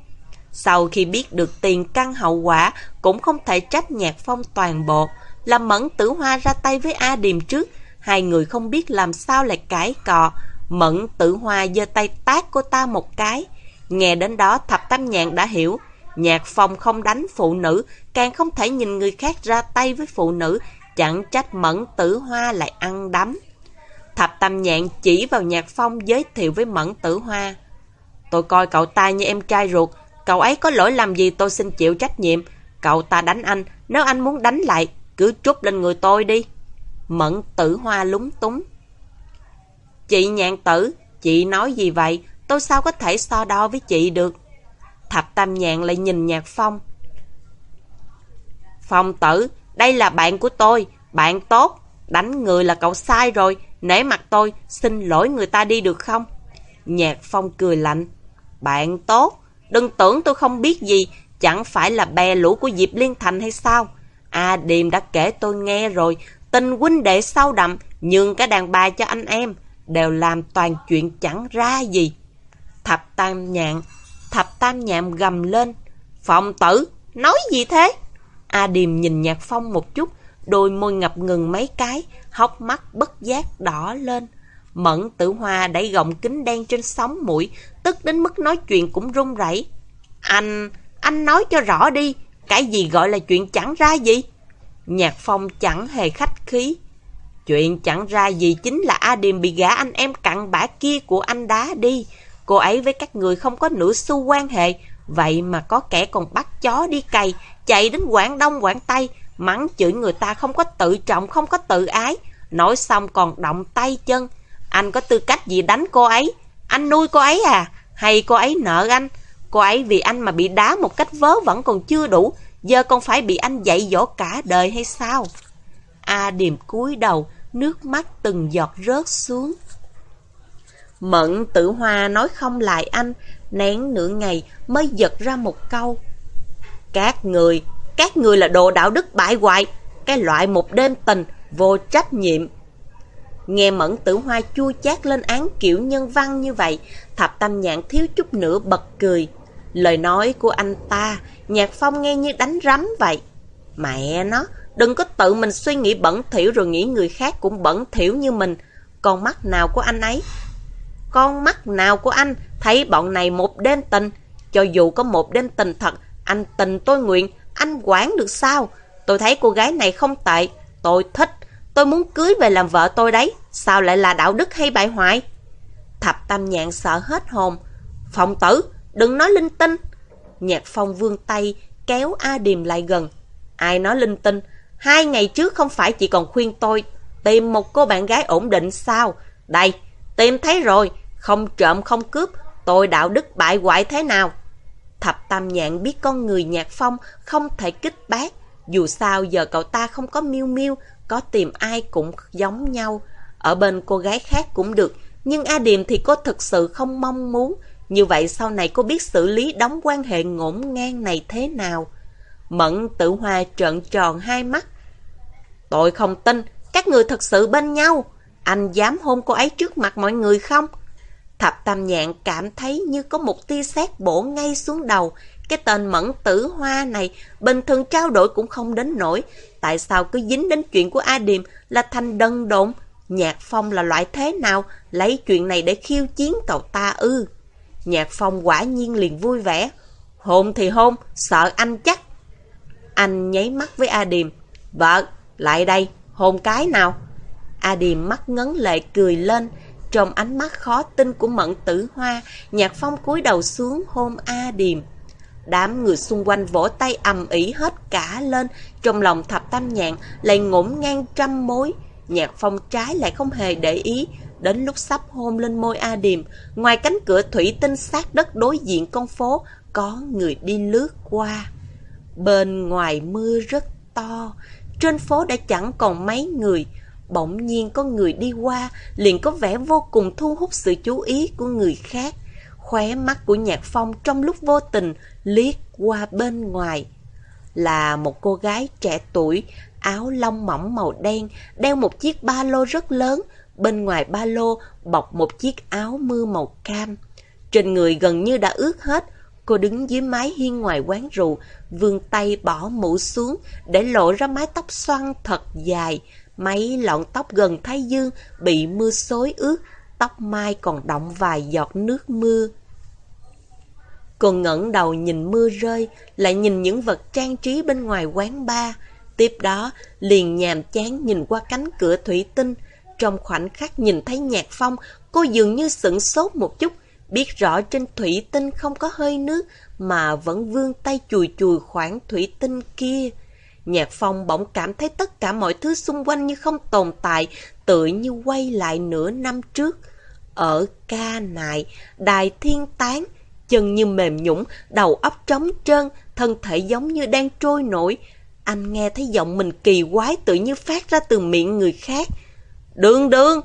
Sau khi biết được tiền căn hậu quả, cũng không thể trách nhạc phong toàn bộ. Làm mẫn tử hoa ra tay với A Điềm trước, hai người không biết làm sao lại cãi cọ. Mẫn tử hoa giơ tay tát cô ta một cái. Nghe đến đó thập tam nhạn đã hiểu, nhạc phong không đánh phụ nữ, càng không thể nhìn người khác ra tay với phụ nữ, chẳng trách mẫn tử hoa lại ăn đấm. Thập tam nhạn chỉ vào nhạc phong giới thiệu với mẫn tử hoa. Tôi coi cậu ta như em trai ruột, cậu ấy có lỗi làm gì tôi xin chịu trách nhiệm. Cậu ta đánh anh, nếu anh muốn đánh lại, cứ trút lên người tôi đi. Mẫn tử hoa lúng túng. Chị nhạn tử, chị nói gì vậy? Tôi sao có thể so đo với chị được? Thập tam nhạn lại nhìn nhạc phong. Phong tử, đây là bạn của tôi, bạn tốt. Đánh người là cậu sai rồi, nể mặt tôi, xin lỗi người ta đi được không? Nhạc phong cười lạnh. Bạn tốt, đừng tưởng tôi không biết gì, chẳng phải là bè lũ của Diệp Liên Thành hay sao? A Điềm đã kể tôi nghe rồi, tình huynh đệ sâu đậm, nhường cái đàn bà cho anh em, đều làm toàn chuyện chẳng ra gì. Thập tam nhạn, thập tam nhạn gầm lên. Phong tử, nói gì thế? A Điềm nhìn nhạc phong một chút, đôi môi ngập ngừng mấy cái, hốc mắt bất giác đỏ lên. Mẫn tử hoa đẩy gọng kính đen trên sóng mũi, tức đến mức nói chuyện cũng run rẩy. Anh, anh nói cho rõ đi, cái gì gọi là chuyện chẳng ra gì? Nhạc Phong chẳng hề khách khí. Chuyện chẳng ra gì chính là A Điềm bị gã anh em cặn bã kia của anh đá đi. Cô ấy với các người không có nửa xu quan hệ. Vậy mà có kẻ còn bắt chó đi cày, chạy đến Quảng Đông, Quảng Tây, mắng chửi người ta không có tự trọng, không có tự ái. Nói xong còn động tay chân. Anh có tư cách gì đánh cô ấy? Anh nuôi cô ấy à? Hay cô ấy nợ anh? Cô ấy vì anh mà bị đá một cách vớ vẫn còn chưa đủ, giờ còn phải bị anh dạy dỗ cả đời hay sao? A Điềm cúi đầu, nước mắt từng giọt rớt xuống. Mận tử hoa nói không lại anh, nén nửa ngày mới giật ra một câu. Các người, các người là đồ đạo đức bại hoại, cái loại một đêm tình, vô trách nhiệm. Nghe mẫn tử hoa chua chát lên án kiểu nhân văn như vậy, thập tâm nhạn thiếu chút nữa bật cười. Lời nói của anh ta, Nhạc Phong nghe như đánh rắm vậy. Mẹ nó, đừng có tự mình suy nghĩ bẩn thỉu rồi nghĩ người khác cũng bẩn thỉu như mình. Con mắt nào của anh ấy? Con mắt nào của anh thấy bọn này một đêm tình? Cho dù có một đêm tình thật, anh tình tôi nguyện, anh quản được sao? Tôi thấy cô gái này không tệ, tôi thích, tôi muốn cưới về làm vợ tôi đấy. Sao lại là đạo đức hay bại hoại? Thập tam nhạn sợ hết hồn. Phòng tử, đừng nói linh tinh. Nhạc phong vương tay kéo A Điềm lại gần. Ai nói linh tinh, hai ngày trước không phải chị còn khuyên tôi tìm một cô bạn gái ổn định sao? Đây, tìm thấy rồi, không trộm không cướp, tôi đạo đức bại hoại thế nào? Thập Tam Nhạn biết con người nhạc phong không thể kích bác. Dù sao giờ cậu ta không có miêu miêu, có tìm ai cũng giống nhau. Ở bên cô gái khác cũng được, nhưng A Điềm thì cô thực sự không mong muốn. Như vậy sau này cô biết xử lý đóng quan hệ ngổn ngang này thế nào? Mẫn tự hoa trợn tròn hai mắt. Tôi không tin, các người thật sự bên nhau. Anh dám hôn cô ấy trước mặt mọi người không? Thập Tam Nhạn cảm thấy như có một tia sét bổ ngay xuống đầu. Cái tên mẫn tử hoa này bình thường trao đổi cũng không đến nổi. Tại sao cứ dính đến chuyện của A Điềm là thành đần độn? Nhạc Phong là loại thế nào? Lấy chuyện này để khiêu chiến cậu ta ư? Nhạc Phong quả nhiên liền vui vẻ. Hôn thì hôn, sợ anh chắc. Anh nháy mắt với A Điềm. Vợ, vâng, lại đây, hôn cái nào? A Điềm mắt ngấn lệ cười lên. Trong ánh mắt khó tin của Mận Tử Hoa, Nhạc Phong cúi đầu xuống hôn A Điềm. Đám người xung quanh vỗ tay ầm ĩ hết cả lên, trong lòng thập tam nhạn lại ngổn ngang trăm mối. Nhạc Phong trái lại không hề để ý, đến lúc sắp hôn lên môi A Điềm, ngoài cánh cửa thủy tinh sát đất đối diện con phố, có người đi lướt qua. Bên ngoài mưa rất to, trên phố đã chẳng còn mấy người, bỗng nhiên có người đi qua, liền có vẻ vô cùng thu hút sự chú ý của người khác. Khóe mắt của Nhạc Phong trong lúc vô tình liếc qua bên ngoài. Là một cô gái trẻ tuổi, áo lông mỏng màu đen, đeo một chiếc ba lô rất lớn, bên ngoài ba lô bọc một chiếc áo mưa màu cam. Trên người gần như đã ướt hết, cô đứng dưới mái hiên ngoài quán rượu, vươn tay bỏ mũ xuống để lộ ra mái tóc xoăn thật dài, Mấy lọn tóc gần thái dương bị mưa xối ướt, tóc mai còn động vài giọt nước mưa. Cô ngẩng đầu nhìn mưa rơi, lại nhìn những vật trang trí bên ngoài quán bar. Tiếp đó, liền nhàm chán nhìn qua cánh cửa thủy tinh. Trong khoảnh khắc nhìn thấy nhạc phong, cô dường như sửng sốt một chút, biết rõ trên thủy tinh không có hơi nước, mà vẫn vươn tay chùi chùi khoảng thủy tinh kia. Nhạc phong bỗng cảm thấy tất cả mọi thứ xung quanh như không tồn tại, tự như quay lại nửa năm trước. Ở ca nại, đài thiên tán, chân như mềm nhũng, đầu óc trống trơn, thân thể giống như đang trôi nổi. Anh nghe thấy giọng mình kỳ quái tự như phát ra từ miệng người khác. Đường đường,